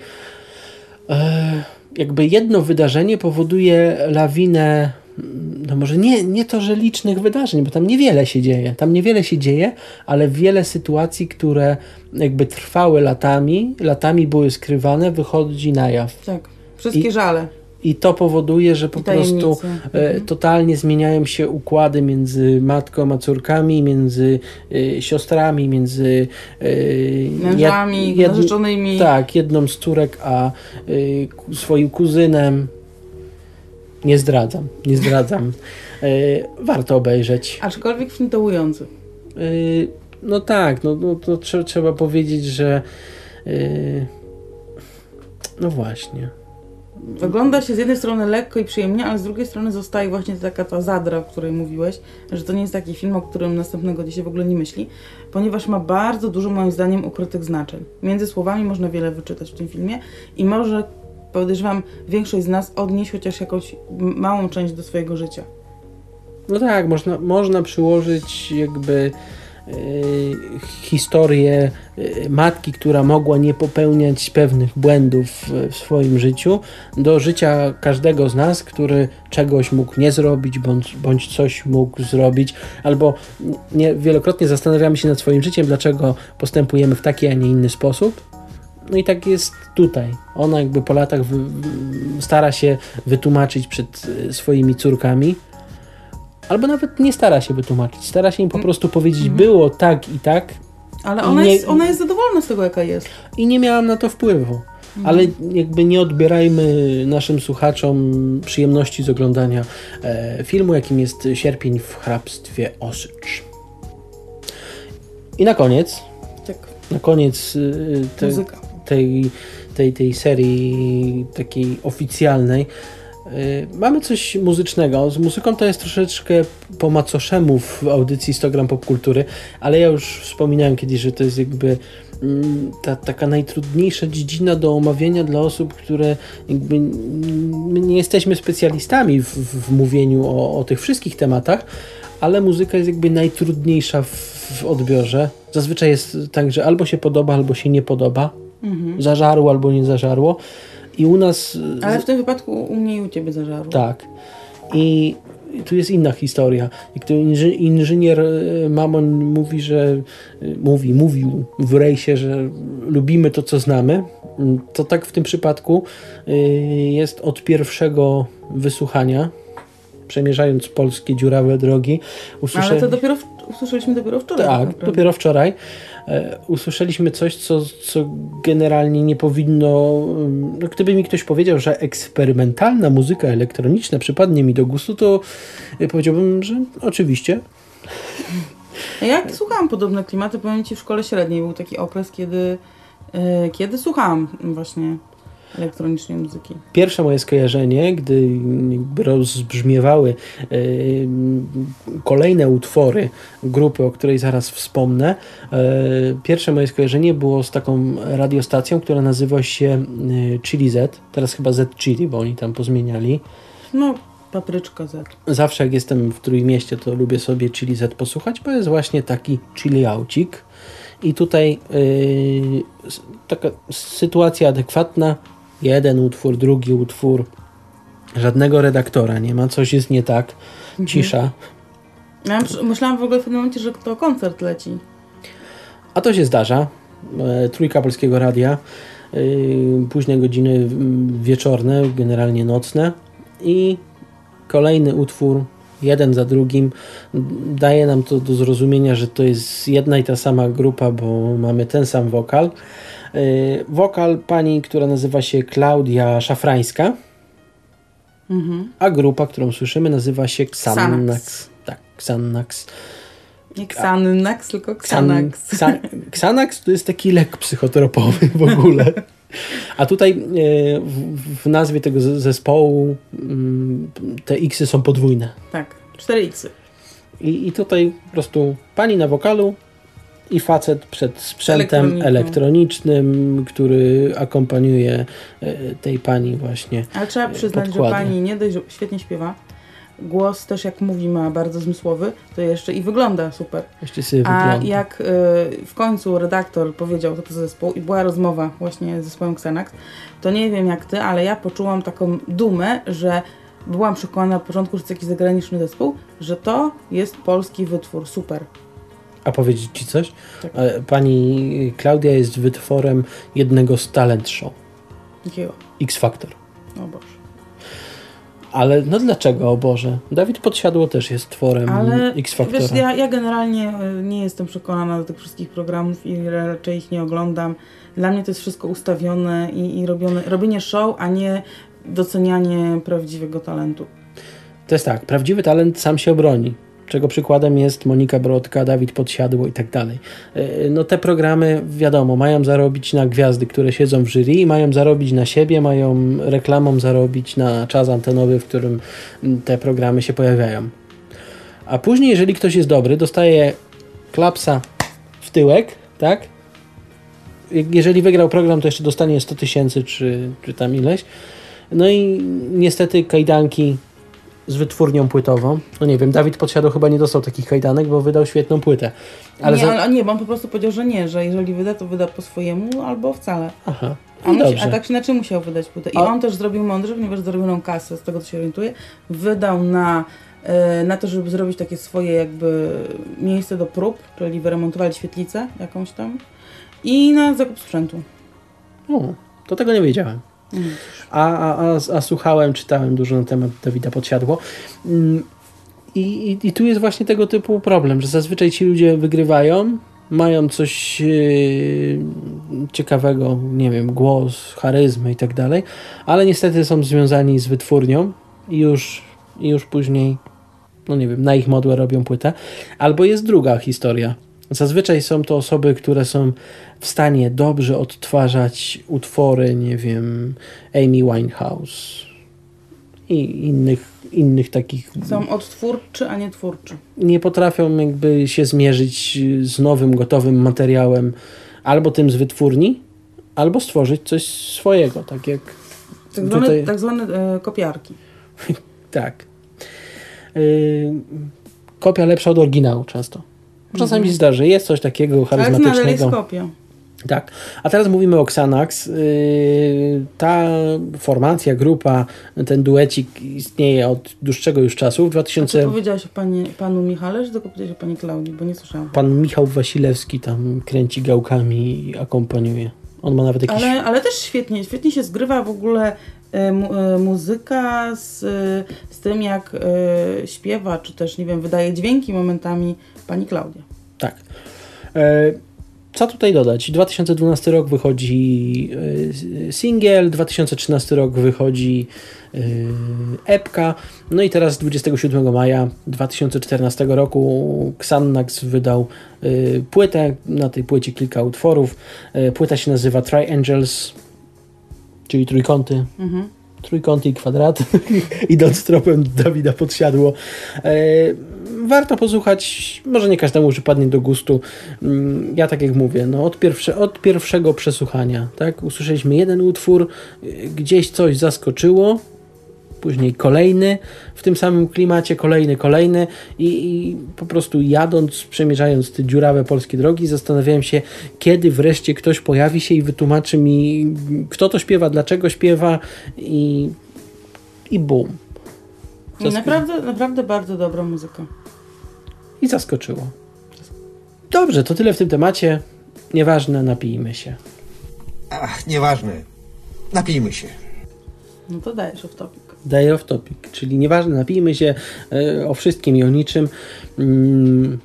S1: e, jakby jedno wydarzenie powoduje lawinę, mm, no może nie, nie to, że licznych wydarzeń, bo tam niewiele się dzieje, tam niewiele się dzieje, ale wiele sytuacji, które jakby trwały latami, latami były skrywane, wychodzi na jaw.
S2: Tak. Wszystkie
S1: I-
S2: żale.
S1: I to powoduje, że po prostu e,
S2: Mhm.
S1: totalnie zmieniają się układy między matką a córkami, między e, siostrami, między e,
S2: Mężami,
S1: jed-
S2: narzeczonymi.
S1: tak, jedną z córek, a y, swoim kuzynem. Nie zdradzam, nie zdradzam. Y, [LAUGHS] warto obejrzeć.
S2: Aczkolwiek film dołujący.
S1: Y, no tak, no, no to trze- trzeba powiedzieć, że y, no właśnie.
S2: Ogląda się z jednej strony lekko i przyjemnie, ale z drugiej strony zostaje właśnie taka ta zadra, o której mówiłeś, że to nie jest taki film, o którym następnego dnia się w ogóle nie myśli, ponieważ ma bardzo dużo moim zdaniem ukrytych znaczeń. Między słowami można wiele wyczytać w tym filmie i może, podejrzewam, większość z nas odnieść chociaż jakąś małą część do swojego życia.
S1: No tak, można, można przyłożyć jakby historię y, matki, która mogła nie popełniać pewnych błędów w, swoim życiu, do życia każdego z nas, który czegoś mógł nie zrobić, bądź, bądź coś mógł zrobić, albo nie, wielokrotnie zastanawiamy się nad swoim życiem, dlaczego postępujemy w taki, a nie inny sposób. No i tak jest tutaj. Ona jakby po latach stara się wytłumaczyć przed y, swoimi córkami, albo nawet nie stara się wytłumaczyć, stara się im po prostu powiedzieć, było tak i tak
S2: Ale ona,
S1: nie-
S2: jest, ona jest zadowolona z tego, jaka jest.
S1: i nie miałam na to wpływu. Ale jakby nie odbierajmy naszym słuchaczom przyjemności z oglądania e, filmu, jakim jest Sierpień w hrabstwie Osycz. I na koniec,
S2: Tak,
S1: na koniec y, te, tej, tej, tej serii takiej oficjalnej. Y, Mamy coś muzycznego. Z muzyką to jest troszeczkę po macoszemu w audycji 100 gram popkultury, ale ja już wspominałem kiedyś, że to jest jakby mm, ta taka najtrudniejsza dziedzina do omawiania dla osób, które jakby my nie jesteśmy specjalistami w, w mówieniu o, o tych wszystkich tematach, ale muzyka jest jakby najtrudniejsza w, w odbiorze. Zazwyczaj jest tak, że albo się podoba, albo się nie podoba.
S2: Mhm.
S1: Zażarło albo nie zażarło. I u nas. y,
S2: Ale w tym wypadku u mnie i u ciebie zażarło.
S1: Tak. I tu jest inna historia. Jak to inży, inżynier y, Mamon mówi, że y, mówi, mówił w rejsie, że lubimy to, co znamy, mm, to tak w tym przypadku jest od pierwszego wysłuchania, przemierzając polskie dziurawe drogi.
S2: Ale to dopiero usłyszeliśmy dopiero wczoraj.
S1: tak,
S2: naprawdę.
S1: dopiero wczoraj e, usłyszeliśmy coś, co, co generalnie nie powinno. ym, No, gdyby mi ktoś powiedział, że eksperymentalna muzyka elektroniczna przypadnie mi do gustu, to e, powiedziałbym, że oczywiście.
S2: Jak słuchałam podobne klimaty, powiem Ci, w szkole średniej był taki okres, kiedy, e, kiedy słuchałam właśnie elektronicznej muzyki.
S1: Pierwsze moje skojarzenie, gdy rozbrzmiewały e, kolejne utwory grupy, o której zaraz wspomnę, e, pierwsze moje skojarzenie było z taką radiostacją, która nazywa się e, Chili Z, teraz chyba Z Chili, bo oni tam pozmieniali.
S2: No, papryczka Z.
S1: Zawsze jak jestem w Trójmieście, to lubię sobie Chili Z posłuchać, bo jest właśnie taki chili aucik. I tutaj yy, taka sytuacja adekwatna. Jeden utwór, drugi utwór. Żadnego redaktora nie ma, coś jest nie tak. Cisza.
S2: Ja myślałam w ogóle w pewnym momencie, że to koncert leci.
S1: A to się zdarza. E, Trójka Polskiego Radia. Yy, późne godziny wieczorne, generalnie nocne. I kolejny utwór, jeden za drugim, daje nam to do zrozumienia, że to jest jedna i ta sama grupa, bo mamy ten sam wokal. Yy, Wokal pani, która nazywa się Klaudia Szafrańska,
S2: Mhm.
S1: a grupa, którą słyszymy, nazywa się Xanax. Tak, Xanax.
S2: Nie Xanax, tylko
S1: Xan-
S2: Xanax.
S1: Xa- Xanax to jest taki lek psychotropowy w ogóle. A tutaj e, w, nazwie tego zespołu mm, te X-y są podwójne.
S2: Tak, 4X.
S1: I, I tutaj po prostu pani na wokalu i facet przed sprzętem
S2: Elektroniką.
S1: elektronicznym, który akompaniuje e, tej pani właśnie.
S2: Ale trzeba przyznać, że pani nie dość, że świetnie śpiewa. Głos też, jak mówi, ma bardzo zmysłowy, to jeszcze i wygląda super.
S1: Właściwie sobie
S2: A
S1: wygląda.
S2: jak y, w końcu redaktor powiedział to, to zespół i była rozmowa właśnie z zespołem Xanax, to nie wiem jak ty, ale ja poczułam taką dumę, że byłam przekonana na początku, że to jakiś zagraniczny zespół, że to jest polski wytwór, super.
S1: A powiedzieć ci coś?
S2: Tak.
S1: E, Pani Klaudia jest wytworem jednego z talent show.
S2: Jakiego?
S1: X Factor.
S2: O Boże.
S1: Ale no dlaczego, o Boże? Dawid Podsiadło też jest tworem
S2: Ale
S1: X Factora.
S2: wiesz, ja, ja generalnie y, nie jestem przekonana do tych wszystkich programów i raczej ich nie oglądam. Dla mnie to jest wszystko ustawione i, i robione, robienie show, a nie docenianie prawdziwego talentu.
S1: To jest tak, prawdziwy talent sam się obroni. Czego przykładem jest Monika Brodka, Dawid Podsiadło i tak dalej. E, No te programy, wiadomo, mają zarobić na gwiazdy, które siedzą w jury, mają zarobić na siebie, mają reklamą zarobić na czas antenowy, w którym te programy się pojawiają. A później, jeżeli ktoś jest dobry, dostaje klapsa w tyłek, tak? Jeżeli wygrał program, to jeszcze dostanie 100 tysięcy, czy, czy tam ileś. No i niestety kajdanki z wytwórnią płytową. No nie wiem, Dawid Podsiadło chyba nie dostał takich kajdanek, bo wydał świetną płytę. Ale
S2: nie,
S1: za...
S2: ale nie, bo on po prostu powiedział, że nie, że jeżeli wyda, to wyda po swojemu albo wcale.
S1: Aha,
S2: A, musi, a tak czy inaczej musiał wydać płytę. I
S1: A-
S2: on też zrobił mądrze, ponieważ zarobioną kasę, z tego co się orientuję, wydał na, e, na to, żeby zrobić takie swoje jakby miejsce do prób, czyli wyremontowali świetlicę jakąś tam i na zakup sprzętu.
S1: O, to tego nie wiedziałem. A, a, a, słuchałem, czytałem dużo na temat Dawida Podsiadło. Mm, I, i, I tu jest właśnie tego typu problem, że zazwyczaj ci ludzie wygrywają, mają coś yy, ciekawego, nie wiem, głos, charyzmę i tak dalej, ale niestety są związani z wytwórnią i już, i już później, no nie wiem, na ich modłę robią płytę. Albo jest druga historia. Zazwyczaj są to osoby, które są w stanie dobrze odtwarzać utwory, nie wiem, Amy Winehouse i innych, innych takich.
S2: Są odtwórczy, a nie twórczy.
S1: Nie potrafią jakby się zmierzyć z nowym, gotowym materiałem, albo tym z wytwórni, albo stworzyć coś swojego, tak jak
S2: Tak zwane,
S1: Tutaj-
S2: tak zwane e, kopiarki. [LAUGHS]
S1: tak. Yy, kopia lepsza od oryginału często. Czasami
S2: Mhm.
S1: się zdarzy, jest coś takiego
S2: Ale to nadal jest
S1: charyzmatycznego. Tak. A teraz mówimy o Xanax. Yy, Ta formacja, grupa, ten duecik istnieje od dłuższego już czasu. W
S2: A co
S1: 2000
S2: powiedziałaś o pani, panu Michale, czy tylko powiedziałaś o pani Klaudii, bo nie słyszałam.
S1: pan Michał Wasilewski tam kręci gałkami i akompaniuje. On ma nawet jakiś...
S2: Ale, ale też świetnie, świetnie się zgrywa w ogóle e, e, muzyka z, z tym, jak e, śpiewa, czy też, nie wiem, wydaje dźwięki momentami pani Klaudia.
S1: Tak. E, co tutaj dodać? 2012 rok wychodzi y, singiel, 2013 rok wychodzi y, epka, no i teraz 27 maja 2014 roku Xanax wydał y, płytę, na tej płycie kilka utworów. Płyta się nazywa Triangles, czyli trójkąty. Mhm trójkąty i kwadrat, [LAUGHS] idąc tropem Dawida Podsiadło. E, warto posłuchać, może nie każdemu przypadnie do gustu. Mm, ja tak jak mówię, no od, pierwsze, od pierwszego przesłuchania, tak, usłyszeliśmy jeden utwór, gdzieś coś zaskoczyło, później kolejny w tym samym klimacie, kolejny, kolejny i, i, po prostu jadąc, przemierzając te dziurawe polskie drogi, zastanawiałem się, kiedy wreszcie ktoś pojawi się i wytłumaczy mi, kto to śpiewa, dlaczego śpiewa i, i boom.
S2: Zask naprawdę, naprawdę bardzo dobra muzyka.
S1: I zaskoczyło. Dobrze, to tyle w tym temacie. Nieważne, napijmy się.
S3: Ach, nieważne. Napijmy się.
S2: No to dajesz off topic.
S1: Daję off topic, czyli nieważne, napijmy się e, o wszystkim i o niczym. Mm,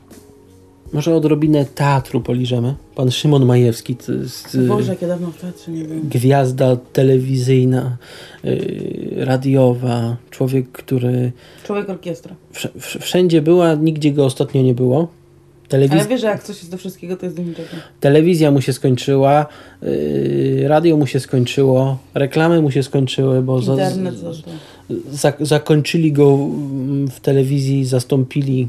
S1: może odrobinę teatru poliżemy. Pan Szymon Majewski to jest...
S2: Boże, jak ja dawno w teatrze nie byłem.
S1: Gwiazda telewizyjna, e, radiowa, człowiek, który...
S2: Człowiek orkiestra.
S1: Wszędzie była, nigdzie go ostatnio nie było.
S2: Telewiz... Ale wiesz, że jak coś jest do wszystkiego, to jest do niczego.
S1: Telewizja mu się skończyła, yy, radio mu się skończyło, reklamy mu się skończyły, bo
S2: Internet za,
S1: za, zakończyli go w telewizji, zastąpili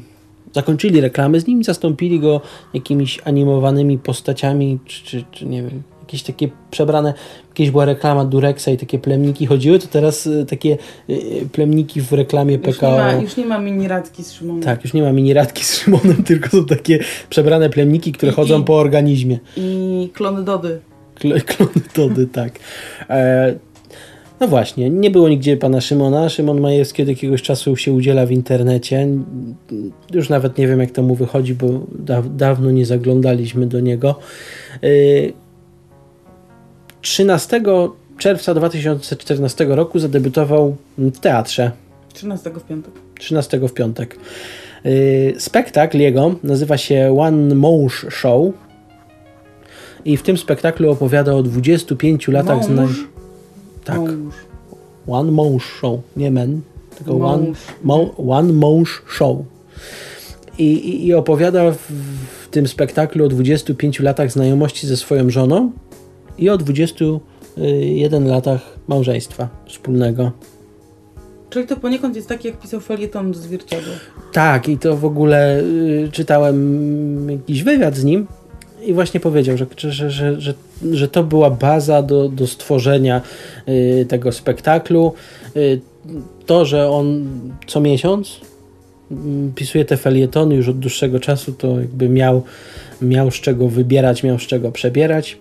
S1: zakończyli reklamy z nim, zastąpili go jakimiś animowanymi postaciami, czy, czy, czy nie wiem, jakieś takie przebrane, jakieś była reklama Durexa i takie plemniki chodziły, to teraz y, takie y, plemniki w reklamie PKO.
S2: Już nie ma, już nie ma mini radki z Szymonem.
S1: Tak, już nie ma mini radki z Szymonem, [LAUGHS] tylko są takie przebrane plemniki, które I, chodzą po organizmie.
S2: I klony Dody.
S1: Kl [LAUGHS] klony Dody, tak. E, no właśnie, nie było nigdzie pana Szymona. Szymon Majewski od jakiegoś czasu się udziela w internecie. Już nawet nie wiem, jak to mu wychodzi, bo da dawno nie zaglądaliśmy do niego. E, 13 czerwca 2014 roku zadebiutował w teatrze.
S2: 13 w piątek.
S1: 13 w piątek. Y, spektakl jego nazywa się One Mouse Show i w tym spektaklu opowiada o 25 latach
S2: znaj...
S1: Tak. One Mouse Show, nie men, tylko One, mo, one Mouse Show. I, i, I, opowiada w, w tym spektaklu o 25 latach znajomości ze swoją żoną i o 21 latach małżeństwa wspólnego.
S2: Czyli to poniekąd jest taki, jak pisał felieton do zwierciadła.
S1: Tak, i to w ogóle y, czytałem jakiś wywiad z nim i właśnie powiedział, że, że, że, że, że to była baza do, do stworzenia y, tego spektaklu. Y, to, że on co miesiąc mm, pisuje te felietony już od dłuższego czasu, to jakby miał, miał z czego wybierać, miał z czego przebierać.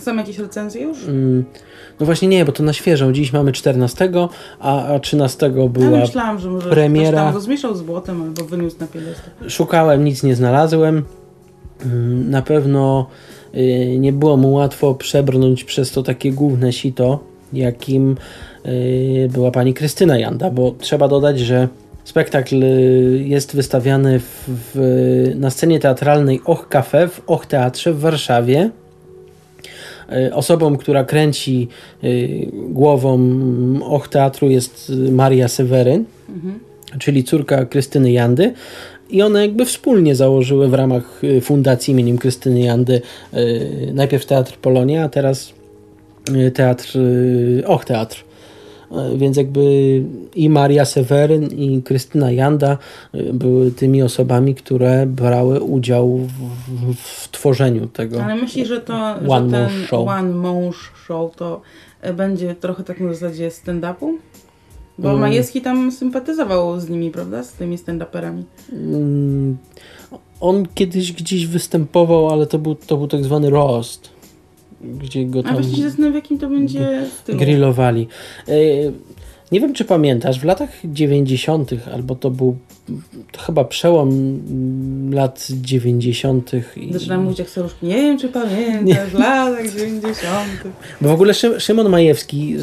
S2: Są jakieś recenzje już? Mm,
S1: no właśnie nie, bo to na świeżo. Dziś mamy 14, a, a 13 była
S2: ja myślałam, że może premiera. Ktoś tam zmieszał z błotem albo wyniósł na piedestał.
S1: Szukałem, nic nie znalazłem. Mm, na pewno y, nie było mu łatwo przebrnąć przez to takie główne sito, jakim y, była pani Krystyna Janda, bo trzeba dodać, że spektakl y, jest wystawiany w, w, na scenie teatralnej Och Cafe w Och Teatrze w Warszawie osobą, która kręci e, głową Och Teatru jest Maria Seweryn, mhm. czyli córka Krystyny Jandy. I one jakby wspólnie założyły w ramach e, fundacji imieniem Krystyny Jandy najpierw Teatr Polonia, a teraz Teatr Och Teatr. E, więc jakby i Maria Seweryn i Krystyna Janda e, były tymi osobami, które brały udział w, w, tworzeniu tego.
S2: Ale myślisz, że to One że ten show. One Mouse Show to e, będzie trochę tak na zasadzie stand-upu? Bo mm. Majewski tam sympatyzował z nimi, prawda? Z tymi stand-uperami. Mm.
S1: On kiedyś gdzieś występował, ale to był, to był tak zwany roast gdzie go tam... A
S2: właśnie się zastanawiam, jakim to będzie
S1: stylu. Grillowali. E, nie wiem, czy pamiętasz, w latach 90., albo to był to chyba przełom lat 90.
S2: I... Zaczynam mówić jak staruszki. Nie wiem, czy pamiętasz, w latach 90.
S1: Bo w ogóle Szymon Majewski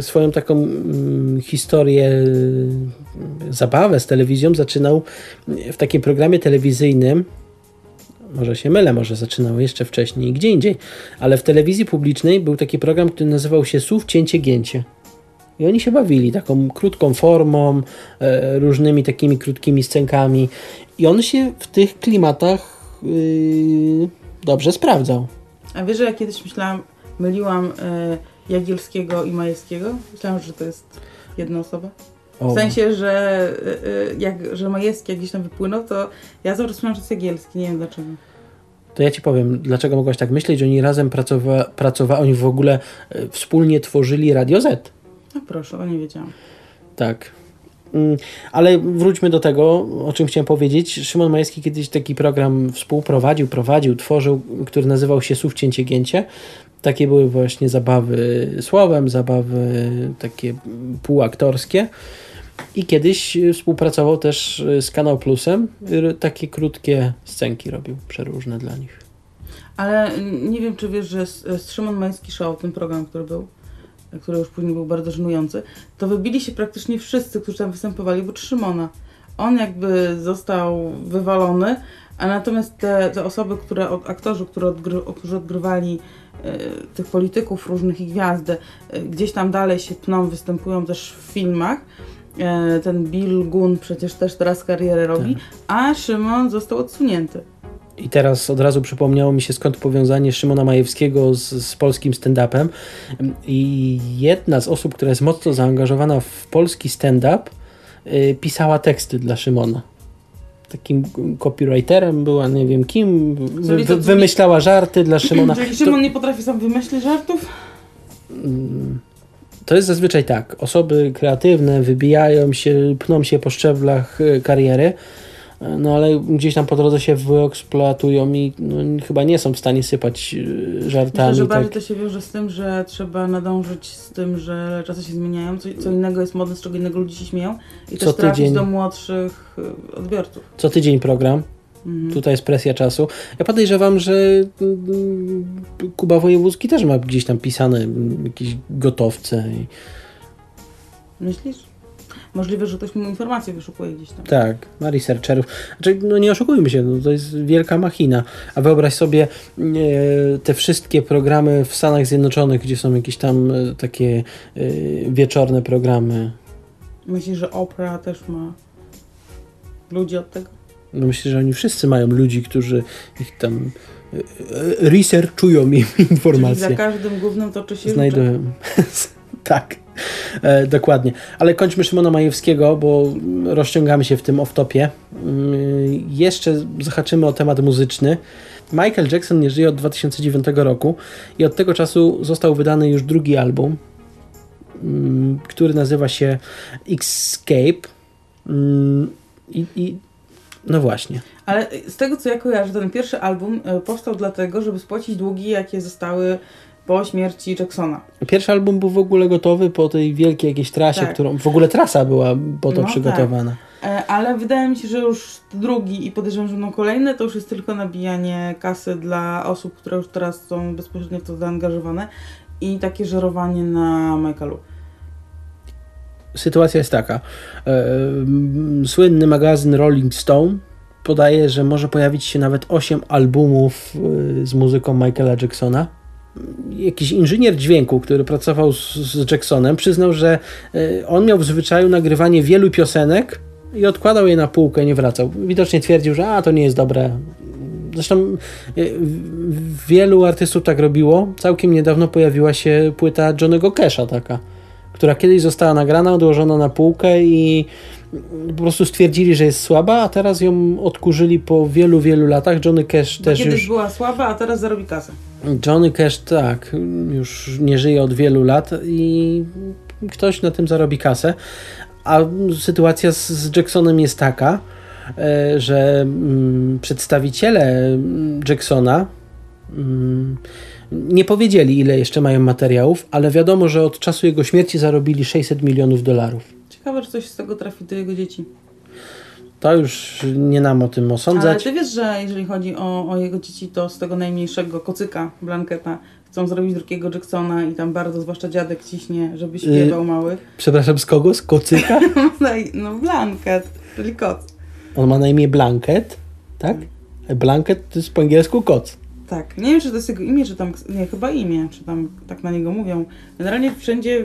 S1: swoją taką mm, historię, zabawę z telewizją zaczynał w takim programie telewizyjnym może się mylę, może zaczynało jeszcze wcześniej, gdzie indziej, ale w telewizji publicznej był taki program, który nazywał się Słów Cięcie Gięcie. I oni się bawili taką krótką formą, e, różnymi takimi krótkimi scenkami. I on się w tych klimatach yy, dobrze sprawdzał.
S2: A wiesz, że ja kiedyś myślałam, myliłam e, Jagielskiego i Majewskiego? Myślałam, że to jest jedna osoba.
S1: O,
S2: W sensie, że, e, e, jak, że Majewski jak gdzieś tam wypłynął, to ja zawsze że Jagielski, nie wiem dlaczego.
S1: To ja ci powiem, dlaczego mogłaś tak myśleć, że oni razem pracowa- pracowali, oni w ogóle e, wspólnie tworzyli Radio Z.
S2: No proszę, o nie wiedziałam.
S1: Tak. Mm, Ale wróćmy do tego, o czym chciałem powiedzieć. Szymon Majewski kiedyś taki program współprowadził, prowadził, tworzył, który nazywał się Słów Cięcie Gięcie. Takie były właśnie zabawy słowem, zabawy takie półaktorskie. I kiedyś y, współpracował też y, z Kanał Plusem. y, Takie krótkie scenki robił, przeróżne dla nich.
S2: Ale nie wiem, czy wiesz, że Szymon Majski Show, ten program, który był, który już później był bardzo żenujący, to wybili się praktycznie wszyscy, którzy tam występowali, bo Szymona. On jakby został wywalony, a natomiast te, te osoby, które, aktorzy, które odgry, którzy odgrywali e, tych polityków różnych i gwiazdy, e, gdzieś tam dalej się pną, występują też w filmach. E, ten Bill Gunn przecież też teraz karierę robi, a Szymon został odsunięty.
S1: I teraz od razu przypomniało mi się skąd powiązanie Szymona Majewskiego z, z polskim stand-upem. I jedna z osób, która jest mocno zaangażowana w polski stand-up, y, pisała teksty dla Szymona. Takim copywriterem była, nie wiem kim, wy,
S2: to
S1: wy, wymyślała żarty dla [CLEARS THROAT] Szymona.
S2: Czyli Szymon nie potrafi sam wymyślić żartów?
S1: To jest zazwyczaj tak. Osoby kreatywne wybijają się, pną się po szczeblach y, kariery, y, no ale gdzieś tam po drodze się wyeksploatują i no, chyba nie są w stanie sypać y, żartami.
S2: Myślę, że
S1: tak.
S2: bardziej to się wiąże z tym, że trzeba nadążyć z tym, że czasy się zmieniają, co, co innego jest modne, z czego innego ludzie się śmieją i
S1: Co
S2: też trafić do młodszych odbiorców.
S1: Co tydzień program.
S2: Mhm.
S1: Tutaj jest presja czasu. Ja podejrzewam, że mm, Kuba Wojewódzki też ma gdzieś tam pisane mm, jakieś gotowce. I...
S2: Myślisz? Możliwe, że ktoś mu informacje wyszukuje gdzieś tam.
S1: Tak, ma researcherów. Znaczy, no nie oszukujmy się, no to jest wielka machina. A wyobraź sobie e, te wszystkie programy w Stanach Zjednoczonych, gdzie są jakieś tam e, takie e, wieczorne programy.
S2: Myślisz, że Oprah też ma ludzi od tego?
S1: No myślę, że oni wszyscy mają ludzi, którzy ich tam e, e, researchują im [LAUGHS]
S2: Czyli
S1: informacje.
S2: za każdym głównym toczy się
S1: Znajduję. [LAUGHS] tak, e, dokładnie. Ale kończmy Szymona Majewskiego, bo rozciągamy się w tym off-topie. Mm, jeszcze zahaczymy o temat muzyczny. Michael Jackson nie żyje od 2009 roku i od tego czasu został wydany już drugi album, mm, który nazywa się Escape. I, i no właśnie.
S2: Ale z tego co ja kojarzę, ten pierwszy album y, powstał dlatego, żeby spłacić długi, jakie zostały po śmierci Jacksona.
S1: Pierwszy album był w ogóle gotowy po tej wielkiej jakiejś trasie,
S2: Tak.
S1: którą w ogóle trasa była po to
S2: No
S1: przygotowana.
S2: E, Ale wydaje mi się, że już drugi i podejrzewam, że będą kolejne, to już jest tylko nabijanie kasy dla osób, które już teraz są bezpośrednio w to zaangażowane i takie żerowanie na Michaelu.
S1: Sytuacja jest taka. E, Słynny magazyn Rolling Stone podaje, że może pojawić się nawet 8 albumów e, z muzyką Michaela Jacksona. Jakiś inżynier dźwięku, który pracował z, z Jacksonem, przyznał, że e, on miał w zwyczaju nagrywanie wielu piosenek i odkładał je na półkę, nie wracał. Widocznie twierdził, że a to nie jest dobre. Zresztą wielu artystów tak robiło. Całkiem niedawno pojawiła się płyta Johnnego Casha taka która kiedyś została nagrana, odłożona na półkę i po prostu stwierdzili, że jest słaba, a teraz ją odkurzyli po wielu, wielu latach. Johnny Cash
S2: Bo
S1: też
S2: kiedyś
S1: już...
S2: była słaba, a teraz zarobi kasę.
S1: Johnny Cash tak, już nie żyje od wielu lat i ktoś na tym zarobi kasę. A sytuacja z, z Jacksonem jest taka, e, że mm, przedstawiciele mm, Jacksona mm, nie powiedzieli, ile jeszcze mają materiałów, ale wiadomo, że od czasu jego śmierci zarobili 600 milionów dolarów.
S2: Ciekawe, czy coś z tego trafi do jego dzieci.
S1: To już nie nam o tym
S2: Ale
S1: osądzać.
S2: ty wiesz, że jeżeli chodzi o, o jego dzieci, to z tego najmniejszego kocyka, Blanketa, chcą zrobić drugiego Jacksona i tam bardzo, zwłaszcza dziadek ciśnie,
S1: Y-
S2: żeby śpiewał mały.
S1: Przepraszam, z kogo? Z kocyka? [LAUGHS]
S2: No, no Blanket, czyli kot.
S1: On ma na imię Blanket, tak? Blanket to jest po angielsku koc.
S2: Tak, nie wiem, czy to jest jego imię, czy tam, nie, chyba imię, czy tam tak na niego mówią. Generalnie wszędzie y,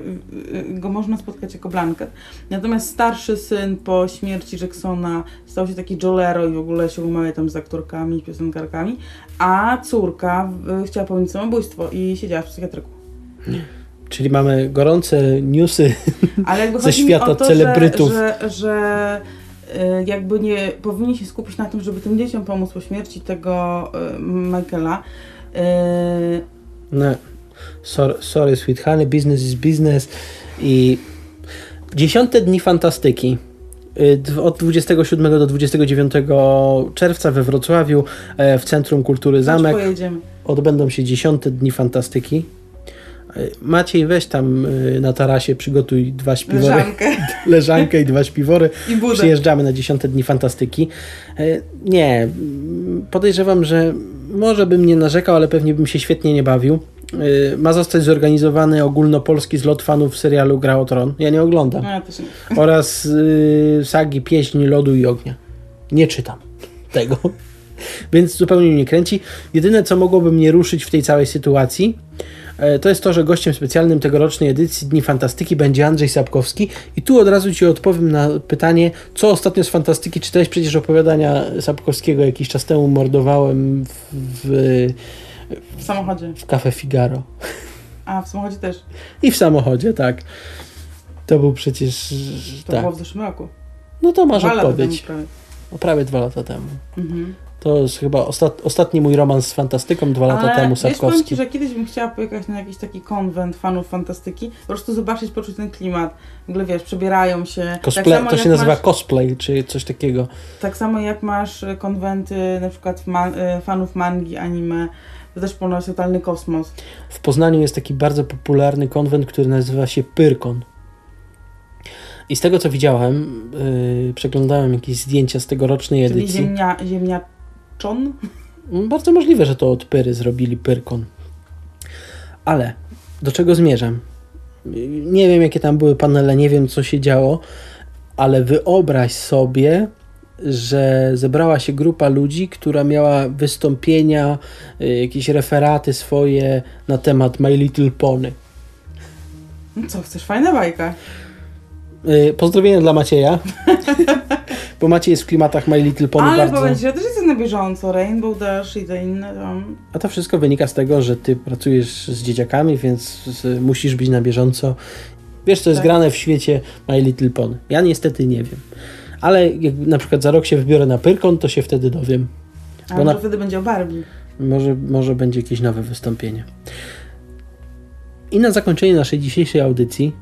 S2: y, go można spotkać jako Blanket. Natomiast starszy syn po śmierci Jacksona stał się taki jolero i w ogóle się umawiał tam z aktorkami, piosenkarkami, a córka y, chciała popełnić samobójstwo i siedziała w psychiatryku.
S1: Czyli mamy gorące newsy
S2: Ale [LAUGHS]
S1: Ze świata
S2: to,
S1: celebrytów.
S2: Że, że, że jakby nie powinni się skupić na tym, żeby tym dzieciom pomóc po śmierci tego y, Michaela. Y,
S1: No, sorry, sorry, sweet honey, business is business. I dziesiąte dni fantastyki. Y, Od 27 do 29 czerwca we Wrocławiu e, w Centrum Kultury
S2: Zamek.
S1: Odbędą się dziesiąte dni fantastyki. Maciej, weź tam y, na tarasie, przygotuj dwa śpiwory,
S2: Leżankę [LAUGHS]
S1: leżankę i dwa śpiwory.
S2: i budę.
S1: Przyjeżdżamy na dziesiąte dni fantastyki. E, Nie, podejrzewam, że może bym nie narzekał, ale pewnie bym się świetnie nie bawił. E, Ma zostać zorganizowany ogólnopolski zlot fanów serialu Gra o Tron. Ja nie oglądam.
S2: No, ja też nie. [LAUGHS]
S1: Oraz y, sagi Pieśń Lodu i Ognia. Nie czytam tego. [LAUGHS] Więc zupełnie mnie nie kręci. Jedyne, co mogłoby mnie ruszyć w tej całej sytuacji, to jest to, że gościem specjalnym tegorocznej edycji Dni Fantastyki będzie Andrzej Sapkowski. I tu od razu Ci odpowiem na pytanie, co ostatnio z fantastyki czytałeś? Przecież opowiadania Sapkowskiego jakiś czas temu mordowałem w, w,
S2: samochodzie.
S1: w Cafe Figaro.
S2: A, w samochodzie też.
S1: I w samochodzie, tak. To był przecież...
S2: To
S1: tak.
S2: było w zeszłym roku.
S1: No to masz
S2: Dwa
S1: odpowiedź.
S2: prawie.
S1: O, prawie dwa lata temu.
S2: Mhm.
S1: To jest chyba ostat, ostatni mój romans z fantastyką dwa lata
S2: Ale
S1: temu, Sapkowski.
S2: Ci, że kiedyś bym chciała pojechać na jakiś taki konwent fanów fantastyki, po prostu zobaczyć, poczuć ten klimat. W ogóle wiesz, przebierają się.
S1: Cosplay,
S2: tak
S1: to się nazywa
S2: masz,
S1: cosplay, czy coś takiego.
S2: Tak samo jak masz e, konwenty na przykład ma, e, fanów mangi, anime, to też ponoć totalny kosmos.
S1: W Poznaniu jest taki bardzo popularny konwent, który nazywa się Pyrkon. I z tego co widziałem, yy, przeglądałem jakieś zdjęcia z tegorocznej
S2: Czyli
S1: edycji.
S2: ziemnia, ziemniaczon.
S1: Bardzo możliwe, że to od Pyry zrobili Pyrkon. Ale do czego zmierzam? Nie wiem, jakie tam były panele, nie wiem, co się działo, ale wyobraź sobie, że zebrała się grupa ludzi, która miała wystąpienia, y, jakieś referaty swoje na temat My Little Pony.
S2: No co, chcesz? Fajna bajka.
S1: Y, Pozdrowienia dla Macieja, [LAUGHS] bo Maciej jest w klimatach My Little Pony
S2: Ale
S1: bardzo...
S2: Ci, ja też jestem na bieżąco. Rainbow Dash i te inne tam.
S1: A to wszystko wynika z tego, że ty pracujesz z dzieciakami, więc musisz być na bieżąco. Wiesz, co jest
S2: Tak.
S1: grane w świecie My Little Pony. Ja niestety nie wiem. Ale jak na przykład za rok się wybiorę na Pyrkon, to się wtedy dowiem.
S2: A może
S1: na-
S2: wtedy będzie o Barbie.
S1: Może, może będzie jakieś nowe wystąpienie. I na zakończenie naszej dzisiejszej audycji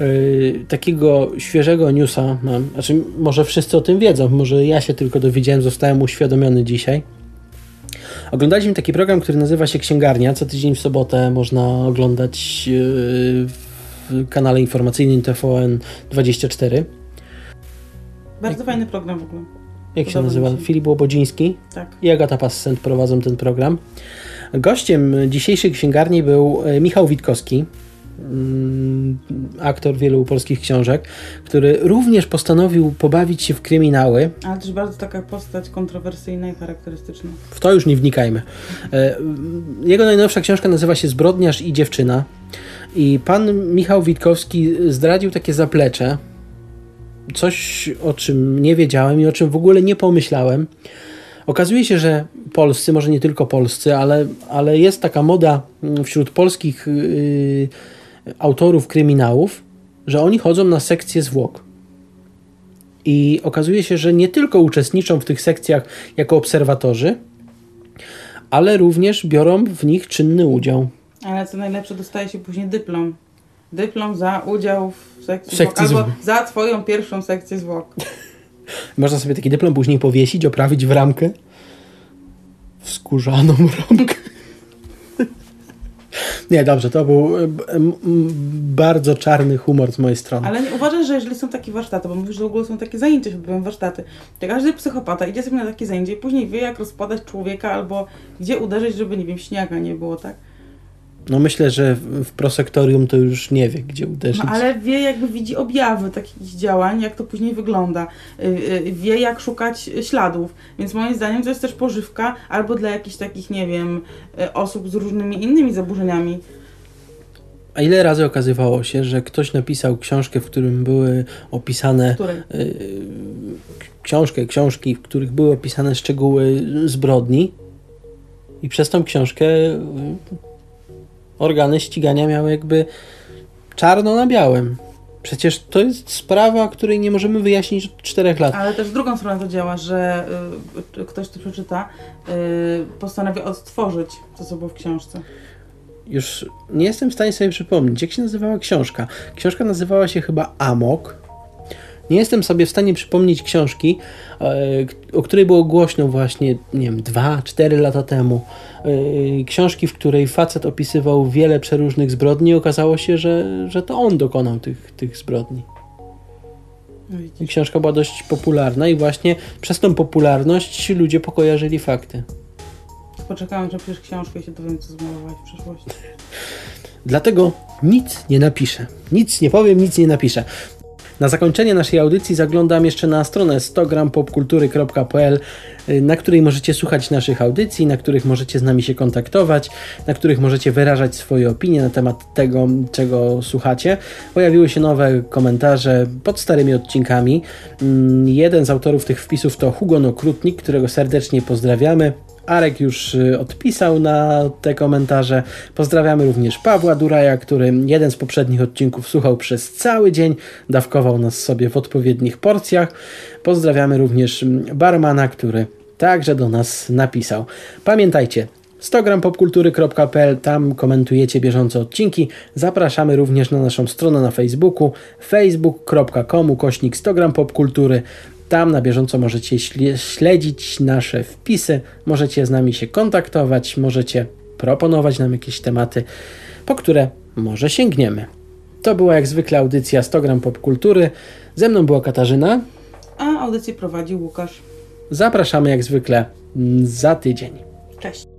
S1: yy, takiego świeżego newsa mam. Znaczy, może wszyscy o tym wiedzą, może ja się tylko dowiedziałem, zostałem uświadomiony dzisiaj. Oglądaliśmy taki program, który nazywa się Księgarnia. Co tydzień w sobotę można oglądać yy, w kanale informacyjnym TVN24.
S2: Bardzo fajny program w ogóle.
S1: Jak się
S2: Podoba
S1: nazywa?
S2: się.
S1: Filip Łobodziński
S2: Tak.
S1: i Agata Passent prowadzą ten program. Gościem dzisiejszej księgarni był e, Michał Witkowski, aktor wielu polskich książek, który również postanowił pobawić się w kryminały.
S2: Ale też bardzo taka postać kontrowersyjna i charakterystyczna.
S1: W to już nie wnikajmy. E, Jego najnowsza książka nazywa się Zbrodniarz i dziewczyna. I pan Michał Witkowski zdradził takie zaplecze. Coś, o czym nie wiedziałem i o czym w ogóle nie pomyślałem. Okazuje się, że polscy, może nie tylko polscy, ale, ale jest taka moda mm, wśród polskich yy, autorów kryminałów, że oni chodzą na sekcje zwłok. I okazuje się, że nie tylko uczestniczą w tych sekcjach jako obserwatorzy, ale również biorą w nich czynny udział.
S2: Ale co najlepsze, dostaje się później dyplom. Dyplom za udział w sekcji,
S1: sekcji
S2: zwłok, albo za twoją pierwszą sekcję zwłok. [LAUGHS]
S1: Można sobie taki dyplom później powiesić, oprawić w ramkę. W skórzaną [LAUGHS] ramkę. Nie, dobrze, to był m- bardzo czarny humor z mojej strony.
S2: Ale nie uważasz, że jeżeli są takie warsztaty, bo mówisz, że w ogóle są takie zajęcia, się odbywają warsztaty, to każdy psychopata idzie sobie na takie zajęcie i później wie, jak rozpadać człowieka albo gdzie uderzyć, żeby, nie wiem, śniega nie było, tak?
S1: No myślę, że w prosektorium to już nie wie, gdzie uderzyć.
S2: No, ale wie, jakby widzi objawy takich działań, jak to później wygląda. Y, y, Wie, jak szukać śladów. Więc moim zdaniem to jest też pożywka albo dla jakichś takich, nie wiem, y, osób z różnymi innymi zaburzeniami.
S1: A ile razy okazywało się, że ktoś napisał książkę, w którym były opisane y, książkę, książki, w których były opisane szczegóły zbrodni i przez tą książkę y, organy ścigania miały jakby czarno na białym. Przecież to jest sprawa, której nie możemy wyjaśnić od czterech lat.
S2: Ale też w drugą stronę to działa, że y, ktoś, kto przeczyta, y, postanawia odtworzyć to, co było w książce.
S1: Już nie jestem w stanie sobie przypomnieć, jak się nazywała książka. Książka nazywała się chyba Amok. Nie jestem sobie w stanie przypomnieć książki, k- o której było głośno właśnie, nie wiem, 2-4 lata temu. E, Książki, w której facet opisywał wiele przeróżnych zbrodni okazało się, że, że to on dokonał tych, tych zbrodni.
S2: No
S1: książka była dość popularna i właśnie przez tą popularność ludzie pokojarzyli fakty.
S2: Poczekałem, że piszesz książkę się dowiem, co zmalowałeś w przeszłości.
S1: Dlatego nic nie napiszę. Nic nie powiem, nic nie napiszę. Na zakończenie naszej audycji zaglądam jeszcze na stronę 100grampopkultury.pl, y, na której możecie słuchać naszych audycji, na których możecie z nami się kontaktować, na których możecie wyrażać swoje opinie na temat tego, czego słuchacie. Pojawiły się nowe komentarze pod starymi odcinkami. Mm, Jeden z autorów tych wpisów to Hugo Nokrutnik, którego serdecznie pozdrawiamy. Arek już y, odpisał na te komentarze. Pozdrawiamy również Pawła Duraja, który jeden z poprzednich odcinków słuchał przez cały dzień, dawkował nas sobie w odpowiednich porcjach. Pozdrawiamy również mm, Barmana, który także do nas napisał. Pamiętajcie, 100grampopkultury.pl, tam komentujecie bieżące odcinki. Zapraszamy również na naszą stronę na Facebooku facebook.com kośnik 100 gram popkultury. Tam na bieżąco możecie śle- śledzić nasze wpisy, możecie z nami się kontaktować, możecie proponować nam jakieś tematy, po które może sięgniemy. To była jak zwykle audycja 100 gram popkultury. Ze mną była Katarzyna.
S2: A audycję prowadził Łukasz.
S1: Zapraszamy jak zwykle mm, za tydzień.
S2: Cześć.